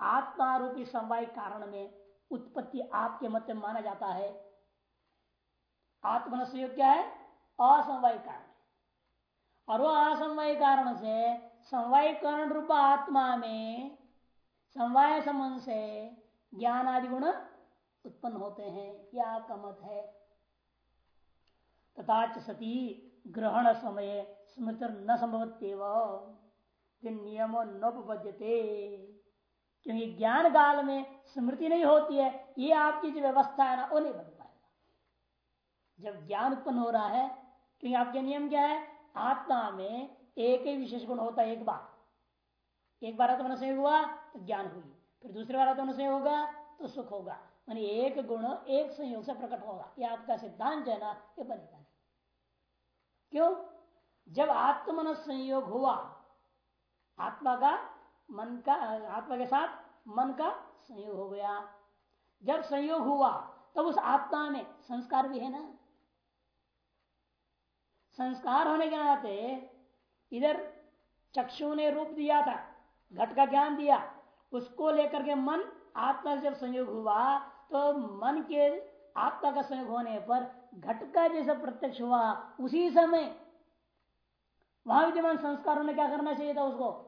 आत्मा रूपी समवाय कारण में उत्पत्ति आपके मत में माना जाता है। आत्मन संयोग क्या है? असमवाय कारण। और वह असमवाय कारण से समवाय कारण रूप आत्मा में समवाय संबंध से ज्ञान आदि गुण उत्पन्न होते हैं। यह आपका मत है। तथा सती ग्रहण समय स्मृति न संभवत्यव। नियमो नोपद्यते क्योंकि ज्ञान काल में स्मृति नहीं होती है, ये आपकी जो व्यवस्था है ना, वो नहीं बन पाएगा। जब ज्ञान उत्पन्न हो रहा है, क्योंकि आपके नियम क्या है? आत्मा में एक ही विशेष गुण होता है, एक बार। एक बार आत्मा से हुआ तो ज्ञान हुई। फिर दूसरी बार आत्मा से होगा तो सुख होगा। मानी एक गुण, एक संयोग से प्रकट होगा। यह आपका सिद्धांत है ना, ये बनेगा नहीं। क्यों? जब आत्मन संयोग हुआ, आत्मा का मन का, आत्मा के साथ मन का संयोग हो गया। जब संयोग हुआ, तब उस आत्मा में संस्कार भी है ना। संस्कार होने के नाते इधर चक्षु ने रूप दिया था, घट का ज्ञान दिया, उसको लेकर के मन, आत्मा से जब संयोग हुआ तो मन के, आत्मा का संयोग होने पर घट का जैसा प्रत्यक्ष हुआ, उसी समय वहाँ विद्यमान संस्कारों ने क्या करना चाहिए था उसको?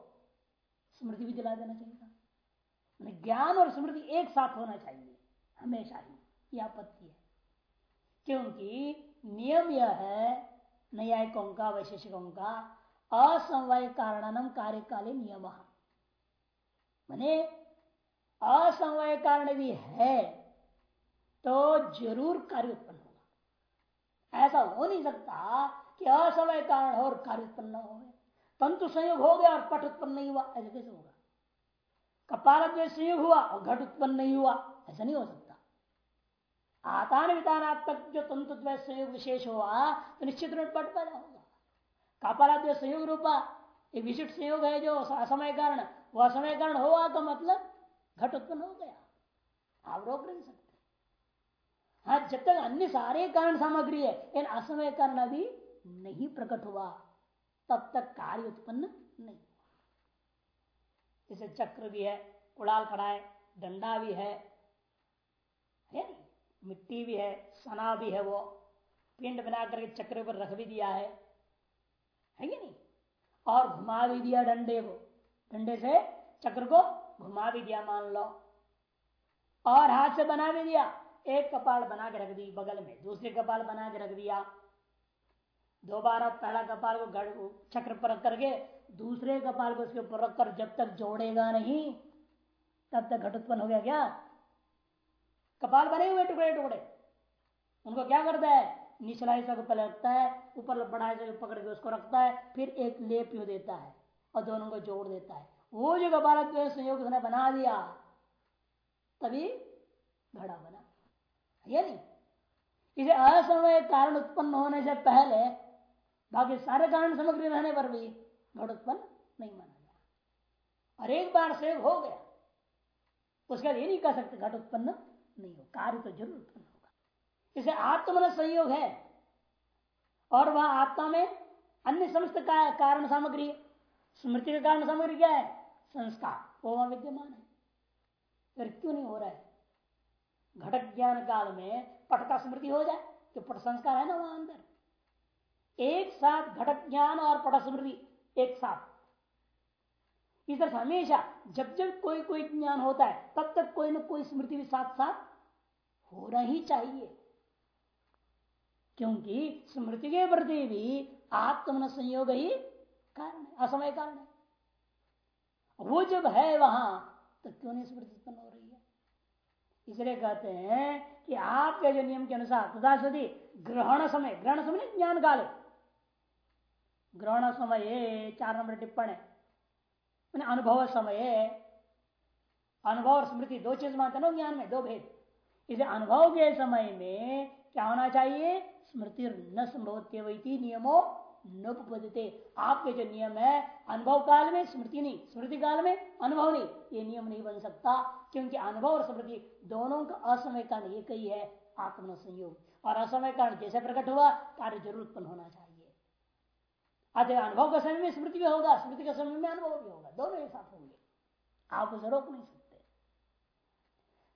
स्मृति भी दिला देना चाहिए था। ज्ञान और स्मृति एक साथ होना चाहिए, हमेशा ही। यह आपत्ति है। क्योंकि नियम यह है, न्यायिकों का, वैशेषिकों का, असमवाय कारणम कार्यकालीन नियम। मैने असमवाय कारण भी है तो ज़रूर कार्य उत्पन्न होगा। ऐसा हो नहीं सकता कि असमय कारण हो और कार्य उत्पन्न हो। तंतु संयोग हो गया और पट उत्पन्न नहीं हुआ, ऐसा कैसे होगा? कपाल संयोग हुआ और घट उत्पन्न नहीं हुआ, ऐसा नहीं हो सकता। आतान विधानात्मक जो तंतु संयोग विशेष हुआ तो निश्चित रूप पट पैदा होगा। कपाल संयोग रूपा एक विशिष्ट संयोग है जो असमय कारण वह असमय कारण हुआ तो मतलब घट उत्पन्न हो गया। आप रोक नहीं सकते। हाँ जब तक अन्य सारे कारण सामग्री है, इन असमय कारण अभी नहीं प्रकट हुआ। तब तक कार्य उत्पन्न नहीं हुआ। जैसे चक्र भी है कुड़ाल खड़ा है, डंडा भी है है मिट्टी भी है, सना भी है वो। पिंड बना करके चक्र पर रख भी दिया है। है कि नहीं? और घुमा भी दिया डंडे को। डंडे से चक्र को घुमा भी दिया, मान लो। और हाथ से बना भी दिया। एक कपाल बना के रख दी बगल में, दूसरे कपाल बना के रख दिया। दोबारा पहला कपाल को चक्र पर रख करके दूसरे कपाल को उसके ऊपर रखकर जब तक जोड़ेगा नहीं, तब तक घट उत्पन्न हो गया क्या? कपाल बने हुए टुकड़े टुकड़े। उनको क्या करता है? निचला हिस्सा को पहले रखता है, ऊपर बड़ा हिस्सा पकड़ के उसको रखता है, फिर एक लेप यू देता है और दोनों को जोड़ देता है। वो जो कपाल संयोग उसने बना दिया, तभी घड़ा बना। ये नहीं? इसे असमय कारण उत्पन्न होने से पहले बाकी सारे कारण सामग्री रहने पर भी घट उत्पन्न नहीं माना गया। और एक बार से हो गया, उसके बाद ये नहीं कह सकते घट उत्पन्न नहीं हो, कार्य तो ज़रूर उत्पन्न होगा। इसे आत्मन संयोग है, और वह आत्मा में अन्य समस्त का, कारण सामग्री, स्मृति का कारण सामग्री क्या है? संस्कार। वो वहाँ विद्यमान है। फिर क्यों नहीं हो रहा है? घटक ज्ञान काल में पट का स्मृति हो जाए तो पट संस्कार है ना वहाँ अंदर। एक साथ घटक ज्ञान और पट स्मृति एक साथ। इस तरह हमेशा जब जब कोई कोई ज्ञान होता है, तब तक कोई ना कोई स्मृति भी साथ साथ होना ही चाहिए। क्योंकि स्मृति के प्रति भी आत्मन संयोग ही कारण है, असमय कारण है। वो जब है वहाँ तो क्यों नहीं स्मृति उत्पन्न हो रही है? इसलिए कहते हैं कि आपके जो नियम के अनुसार तथा ग्रहण समय ग्रहण समय ज्ञान काल ग्रहण समय चार नंबर टिप्पण। है अनुभव समय, अनुभव और स्मृति, दो चीज़ मानते ना ज्ञान में, दो भेद। इसे अनुभव के समय में क्या होना चाहिए? स्मृति न संभवते वही नियमो नोपदते आपके जो नियम है, अनुभव काल में स्मृति नहीं, स्मृति काल में अनुभव नहीं। ये नियम नहीं बन सकता, क्योंकि अनुभव और स्मृति दोनों का असमय कारण एक ही है आत्म संयोग और असमय कारण जैसे प्रकट हुआ, कार्य ज़रूर उत्पन्न होना चाहिए। अतः अनुभव का समय में, स्मृति भी होगा, स्मृति के समय में अनुभव भी होगा। दोनों एक साथ होंगे। आप उसे रोक नहीं सकते।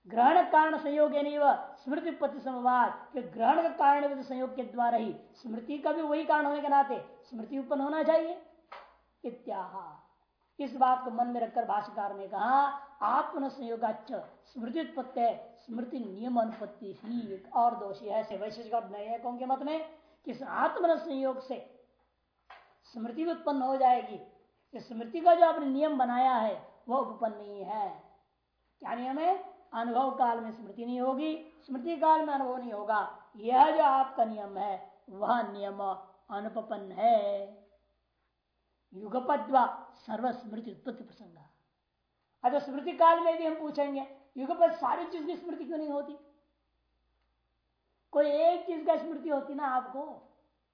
ग्रहण कारण संयोग स्मृति उत्पत्ति समवाद, के ग्रहण का कारण संयोग के द्वारा ही स्मृति का भी वही कारण होने के नाते स्मृति उत्पन्न होना चाहिए। इत्याह। इस बात को मन में रखकर भाष्यकार ने कहा आत्मन संयोगाच स्मृति उत्पत्ति है, स्मृति नियम अनुपत्ति ही एक और दोषी है। वैशिष्ट नए के मत में कि आत्मन संयोग से स्मृति उत्पन्न हो जाएगी। स्मृति का जो आपने नियम बनाया है, वह उपपन्न नहीं है। क्या नियम है? अनुभव काल में स्मृति नहीं होगी, स्मृति काल में अनुभव नहीं होगा। यह जो आपका नियम है, वह नियम अनुपन्न है। युगपद्वा सर्वस्मृति उत्पत्ति प्रसंग। अच्छा स्मृति काल में भी हम पूछेंगे, युगपद सारी चीज़ की स्मृति क्यों नहीं होती? कोई एक चीज़ का स्मृति होती ना आपको?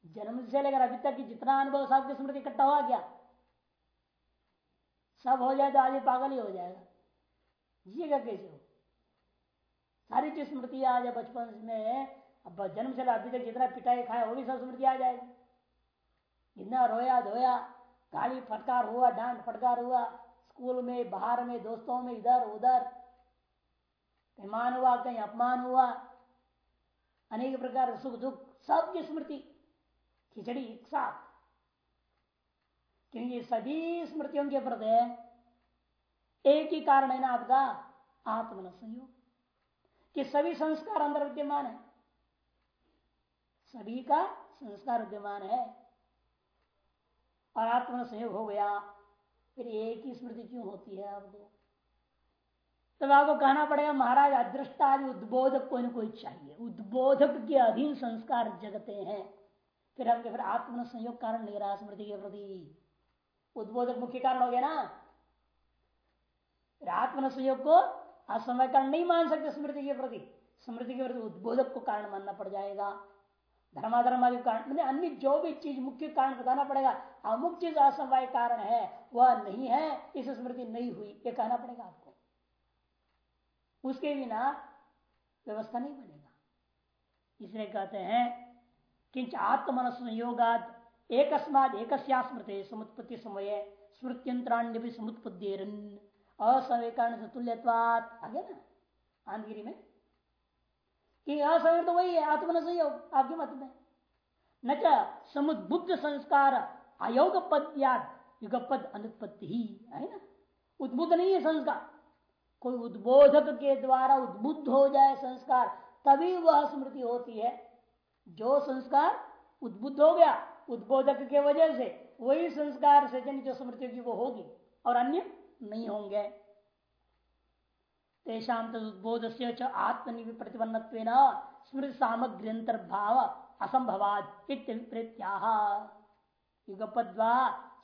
जन्म से लेकर अभी तक जितना अनुभव सबकी स्मृति इकट्ठा हुआ क्या? सब हो जाए तो आदमी पागल ही हो जाएगा। जिएगा कैसे हो सारी चीज़ स्मृति आ जाए बचपन में, अब जन्म से अभी तक जितना पिटाई खाया वो भी सब स्मृति आ जाएगी। जितना रोया धोया गाली फटकार हुआ डांट फटकार हुआ स्कूल में, बाहर में, दोस्तों में, इधर उधर। कहीं मान हुआ, कहीं अपमान हुआ। अनेक प्रकार सुख दुख सबकी स्मृति। खिचड़ी एक साथ। क्योंकि सभी स्मृतियों के प्रति एक ही कारण है ना आपका आत्मन संयोग कि सभी संस्कार अंदर विद्यमान है। सभी का संस्कार विद्यमान है। और आत्म संयोग हो गया, फिर एक ही स्मृति क्यों होती है आपको? तब तो आपको कहना पड़ेगा, महाराज अदृष्ट आदि उद्बोधक कोई ना कोई चाहिए। उद्बोधक के अधीन संस्कार जगते हैं। फिर हम फिर आत्म संयोग कारण नहीं रहा स्मृति के प्रति। उद्बोधक मुख्य कारण हो गया ना। आत्म संयोग को असमय कारण नहीं मान सकते स्मृति के प्रति। स्मृति के प्रति उद्बोधक को कारण मानना पड़ जाएगा। धर्माधर्म आदि कारण मतलब अन्य जो भी चीज़ मुख्य कारण बताना पड़ेगा, अमुक चीज़ असमवाय कारण है, वह नहीं है, इस स्मृति नहीं हुई, ये कहना पड़ेगा आपको। उसके बिना व्यवस्था नहीं बनेगा। इसलिए कहते हैं किंच आत्मन संयोगात एक स्मृति समुत्पत्ति समय स्मृत्यंत्राण्य भी समुत्पत्ति असमय से तुल्यवात आ गया ना? आंधगिरी में? कि असमय तो वही है आत्मन संयोग आपके मत में। न समुद्बुद्ध संस्कार अयोग पद याद युगपद अनुत्पत्ति ही। है ना? उद्बुद्ध नहीं है संस्कार। कोई उद्बोधक के द्वारा उद्बुद्ध हो जाए संस्कार, तभी वह स्मृति होती है। जो संस्कार उद्बुद्ध हो गया उद्बोधक के वजह से, वही संस्कार से जन जो स्मृति होगी वो होगी और अन्य नहीं होंगे। तेषाम तदुद्बोध से आत्मनि प्रतिपन्न स्मृति सामग्री अंतर्भाव असंभवाद युगपद्वा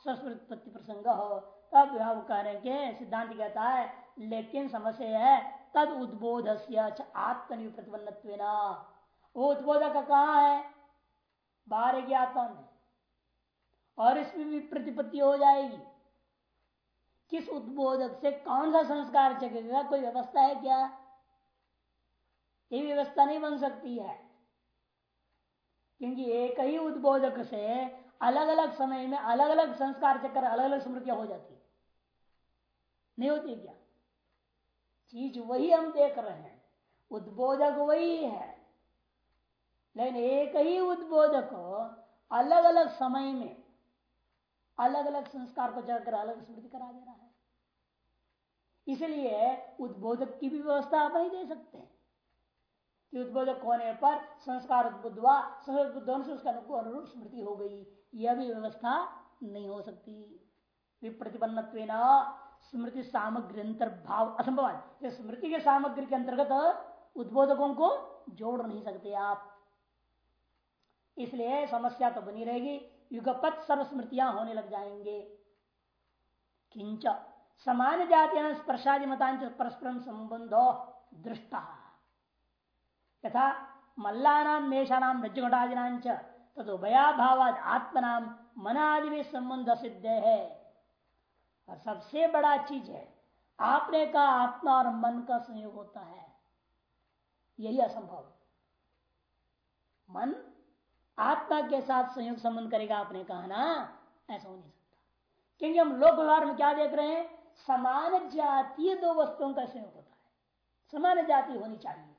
प्रसंग हो तब वह कहने के सिद्धांत कहता है, लेकिन समस्या है, तद उद्बोध से आत्मनि प्रतिपन्न वो उद्बोधक कहा है? बाहर आत्मा में? और इसमें भी प्रतिपत्ति हो जाएगी। किस उद्बोधक से कौन सा संस्कार जगेगा कोई व्यवस्था है क्या? ये व्यवस्था नहीं बन सकती है। क्योंकि एक ही उद्बोधक से अलग अलग समय में अलग अलग संस्कार चक्कर अलग अलग स्मृतियाँ हो जाती है। नहीं होती क्या? चीज़ वही हम देख रहे हैं। उद्बोधक वही है। लेकिन एक ही उद्बोधक अलग अलग समय में अलग अलग संस्कार को जगकर अलग स्मृति करा दे रहा है। इसलिए उद्बोधक की भी व्यवस्था आप नहीं दे सकते। कि उद्बोधक होने पर संस्कार उद्बुद्ध हुआ दोनों से उसका अनुरूप स्मृति हो गई, यह भी व्यवस्था नहीं हो सकती। विप्रतिपन्न स्मृति सामग्री अंतर्भाव असंभव स्मृति के सामग्री के अंतर्गत उद्बोधकों को जोड़ नहीं सकते आप। इसलिए समस्या तो बनी रहेगी। युगपत सर्व स्मृतियाँ होने लग जाएँगे। किंच समान जाति स्पर्शादि मतांच परस्पर संबंधो दृष्टा। यथा मल्लानाम मेषाणाम रज्जुघटादिनाच तथो भयाभावाद आत्मनाम मनादि में संबंध सिद्ध। है और सबसे बड़ा चीज़ है, आपने का आत्मा और मन का संयोग होता है। यही असंभव। मन आत्मा के साथ संयोग संबंध करेगा आपने कहा ना? ऐसा हो नहीं सकता। क्योंकि हम लोक व्यवहार में क्या देख रहे हैं? समान जातीय दो वस्तुओं का संयोग होता है। समान जाति होनी चाहिए।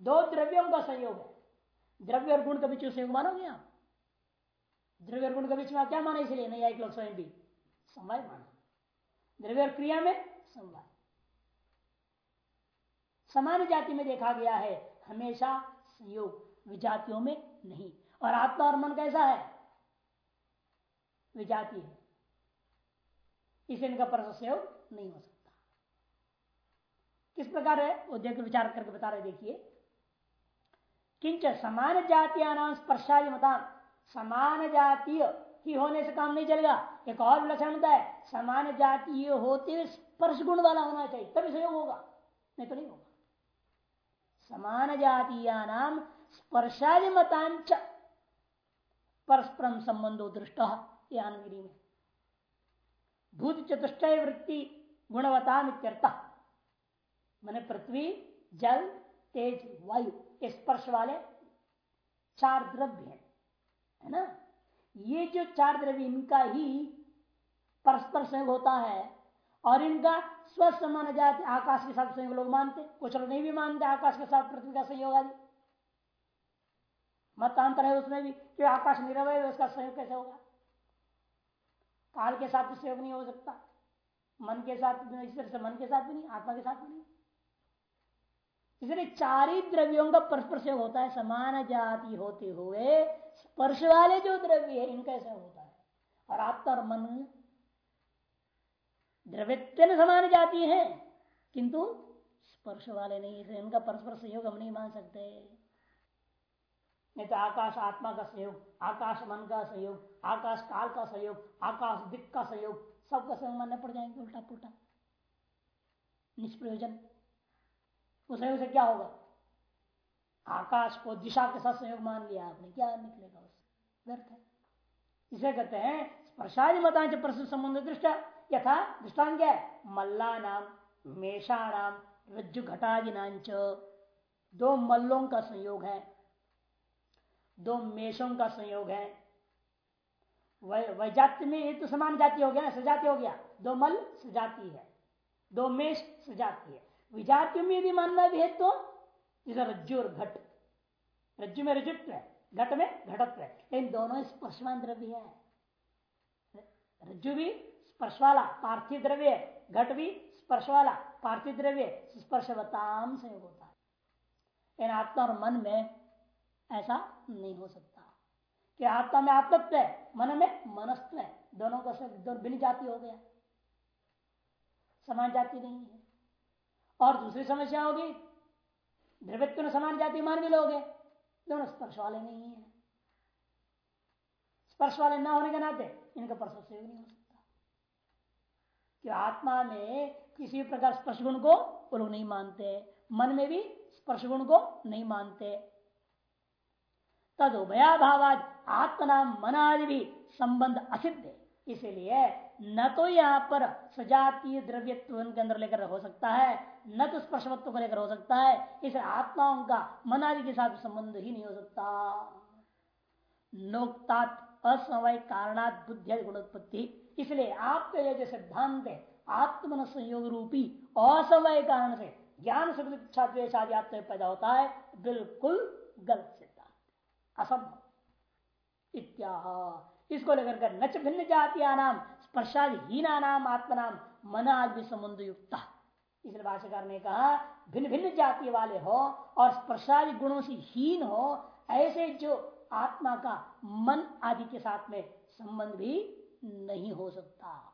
दो द्रव्यों का संयोग है। द्रव्य और गुण के बीच संयोग मानोगे आप? द्रव्य और गुण के बीच में क्या माने इसलिए? नहीं आई लोग स्वयं भी समय माना। द्रव्य और क्रिया में समवाय। समान जाति में देखा गया है, हमेशा संयोग विजातियों में नहीं। और आत्मा और मन कैसा है? विजाति है। इसे इनका परस संयोग नहीं हो सकता। किस प्रकार है? वो देख विचार करके बता रहे देखिए। किंच समान जातिया नाम स्पर्शादि मतान समान जातीय ही होने से काम नहीं चलेगा। एक और विलक्षण होता है, समान जातीय होते हुए स्पर्श गुण वाला होना चाहिए, तभी सहयोग होगा, नहीं तो नहीं होगा। समान जातीय नाम स्पर्शादि मतांच परस्परम संबंधो दृष्ट यानगिरी में। भूत चतुष्ट वृत्ति गुणवता मैंने पृथ्वी, जल, तेज, वायु स्पर्श वाले चार द्रव्य है है ना? ये जो चार द्रव्य, इनका ही परस्पर संयोग होता है और इनका स्वस्थ माना जाते आकाश के साथ संयोग लोग मानते कुछ लोग नहीं भी मानते, आकाश के साथ पृथ्वी का संयोग आदि। मतांतर है उसमें भी कि आकाश निरवय उसका संयोग कैसे होगा? काल के साथ भी संयोग नहीं हो सकता। मन के साथ इस तरह से मन के साथ भी नहीं, आत्मा के साथ भी नहीं। इसलिए चार ही द्रव्यों का परस्पर संयोग होता है। समान जाति होते हुए स्पर्श वाले जो द्रव्य है, इनका ऐसा होता है। और आत्मा और मन द्रव्य समान जाती है, किंतु स्पर्श वाले नहीं इसलिए इनका परस्पर सहयोग हम नहीं मान सकते। नहीं तो आकाश आत्मा का सहयोग आकाश मन का सहयोग आकाश काल का सहयोग आकाश दिक का सहयोग सबका सहयोग मानने पड़ जाएँगे उल्टा पुल्टा। निष्प्रयोजन। उस सहयोग से क्या होगा? आकाश को दिशा के साथ संयोग मान लिया आपने, क्या निकलेगा उससे? व्यर्थ है। इसे कहते हैं, स्पर्शादि मतांच प्रश्न संबंध दृष्टा, यथा दृष्टान क्या है? मल्ला नाम मेषा नाम रज्जु घटादि नाच दो मल्लों का संयोग है। दो मेषों का संयोग है। वैजाति में ये तो समान जाति हो गया ना, सजाति हो गया। दो मल सजाती है, दो मेष सजाती है। विजाति में यदि मानना भी है तो जैसे रज्जु और घट। रज्जु में रजुत्व है, घट में घटत्व है। इन दोनों स्पर्शवान द्रव्य है। रज्जु भी स्पर्श वाला पार्थिव द्रव्य है। घट भी स्पर्श वाला पार्थिव द्रव्य स्पर्शवताम संयोग होता है। इन आत्मा और मन में ऐसा नहीं हो सकता। कि आत्मा में आत्मत्व है, मन में मनस्त्व है, दोनों का सब बिन जाति हो गया। समान जाति नहीं है। और दूसरी समस्या होगी, द्रवित्व में समान जाति मान भी लोगे, दोनों स्पर्श वाले नहीं है। स्पर्श वाले ना होने के नाते इनका परसों नहीं हो सकता। कि आत्मा में किसी प्रकार स्पर्श गुण को वो नहीं मानते, मन में भी स्पर्श गुण को नहीं मानते। तद उभयाभावाद आत्मनाम मनादि भी संबंध असिद्ध। है इसीलिए न तो यहाँ पर सजातीय द्रव्यत्व के अंदर लेकर हो सकता है, न तो स्पर्शवत्व को लेकर हो सकता है, इसे आत्माओं का मनादि के साथ संबंध ही नहीं हो सकता। नोक्तात असमय कारणात बुद्धि गुणोत्पत्ति। इसलिए आपके ये जो सिद्धांत है आत्मन संयोग रूपी असमय कारण से ज्ञान सुखा द्वेश आदि आत्म पैदा होता है, बिल्कुल गलत असंभव। इत्या इसको लेकर कर नच भिन्न जातिया नाम स्पर्शादहीना नाम आत्मनाम मन आदि संबंध युक्त इसलिए भाषाकार ने कहा भिन्न भिन्न जाति वाले हो और स्पर्शादि गुणों से हीन हो, ऐसे जो आत्मा का मन आदि के साथ में संबंध भी नहीं हो सकता।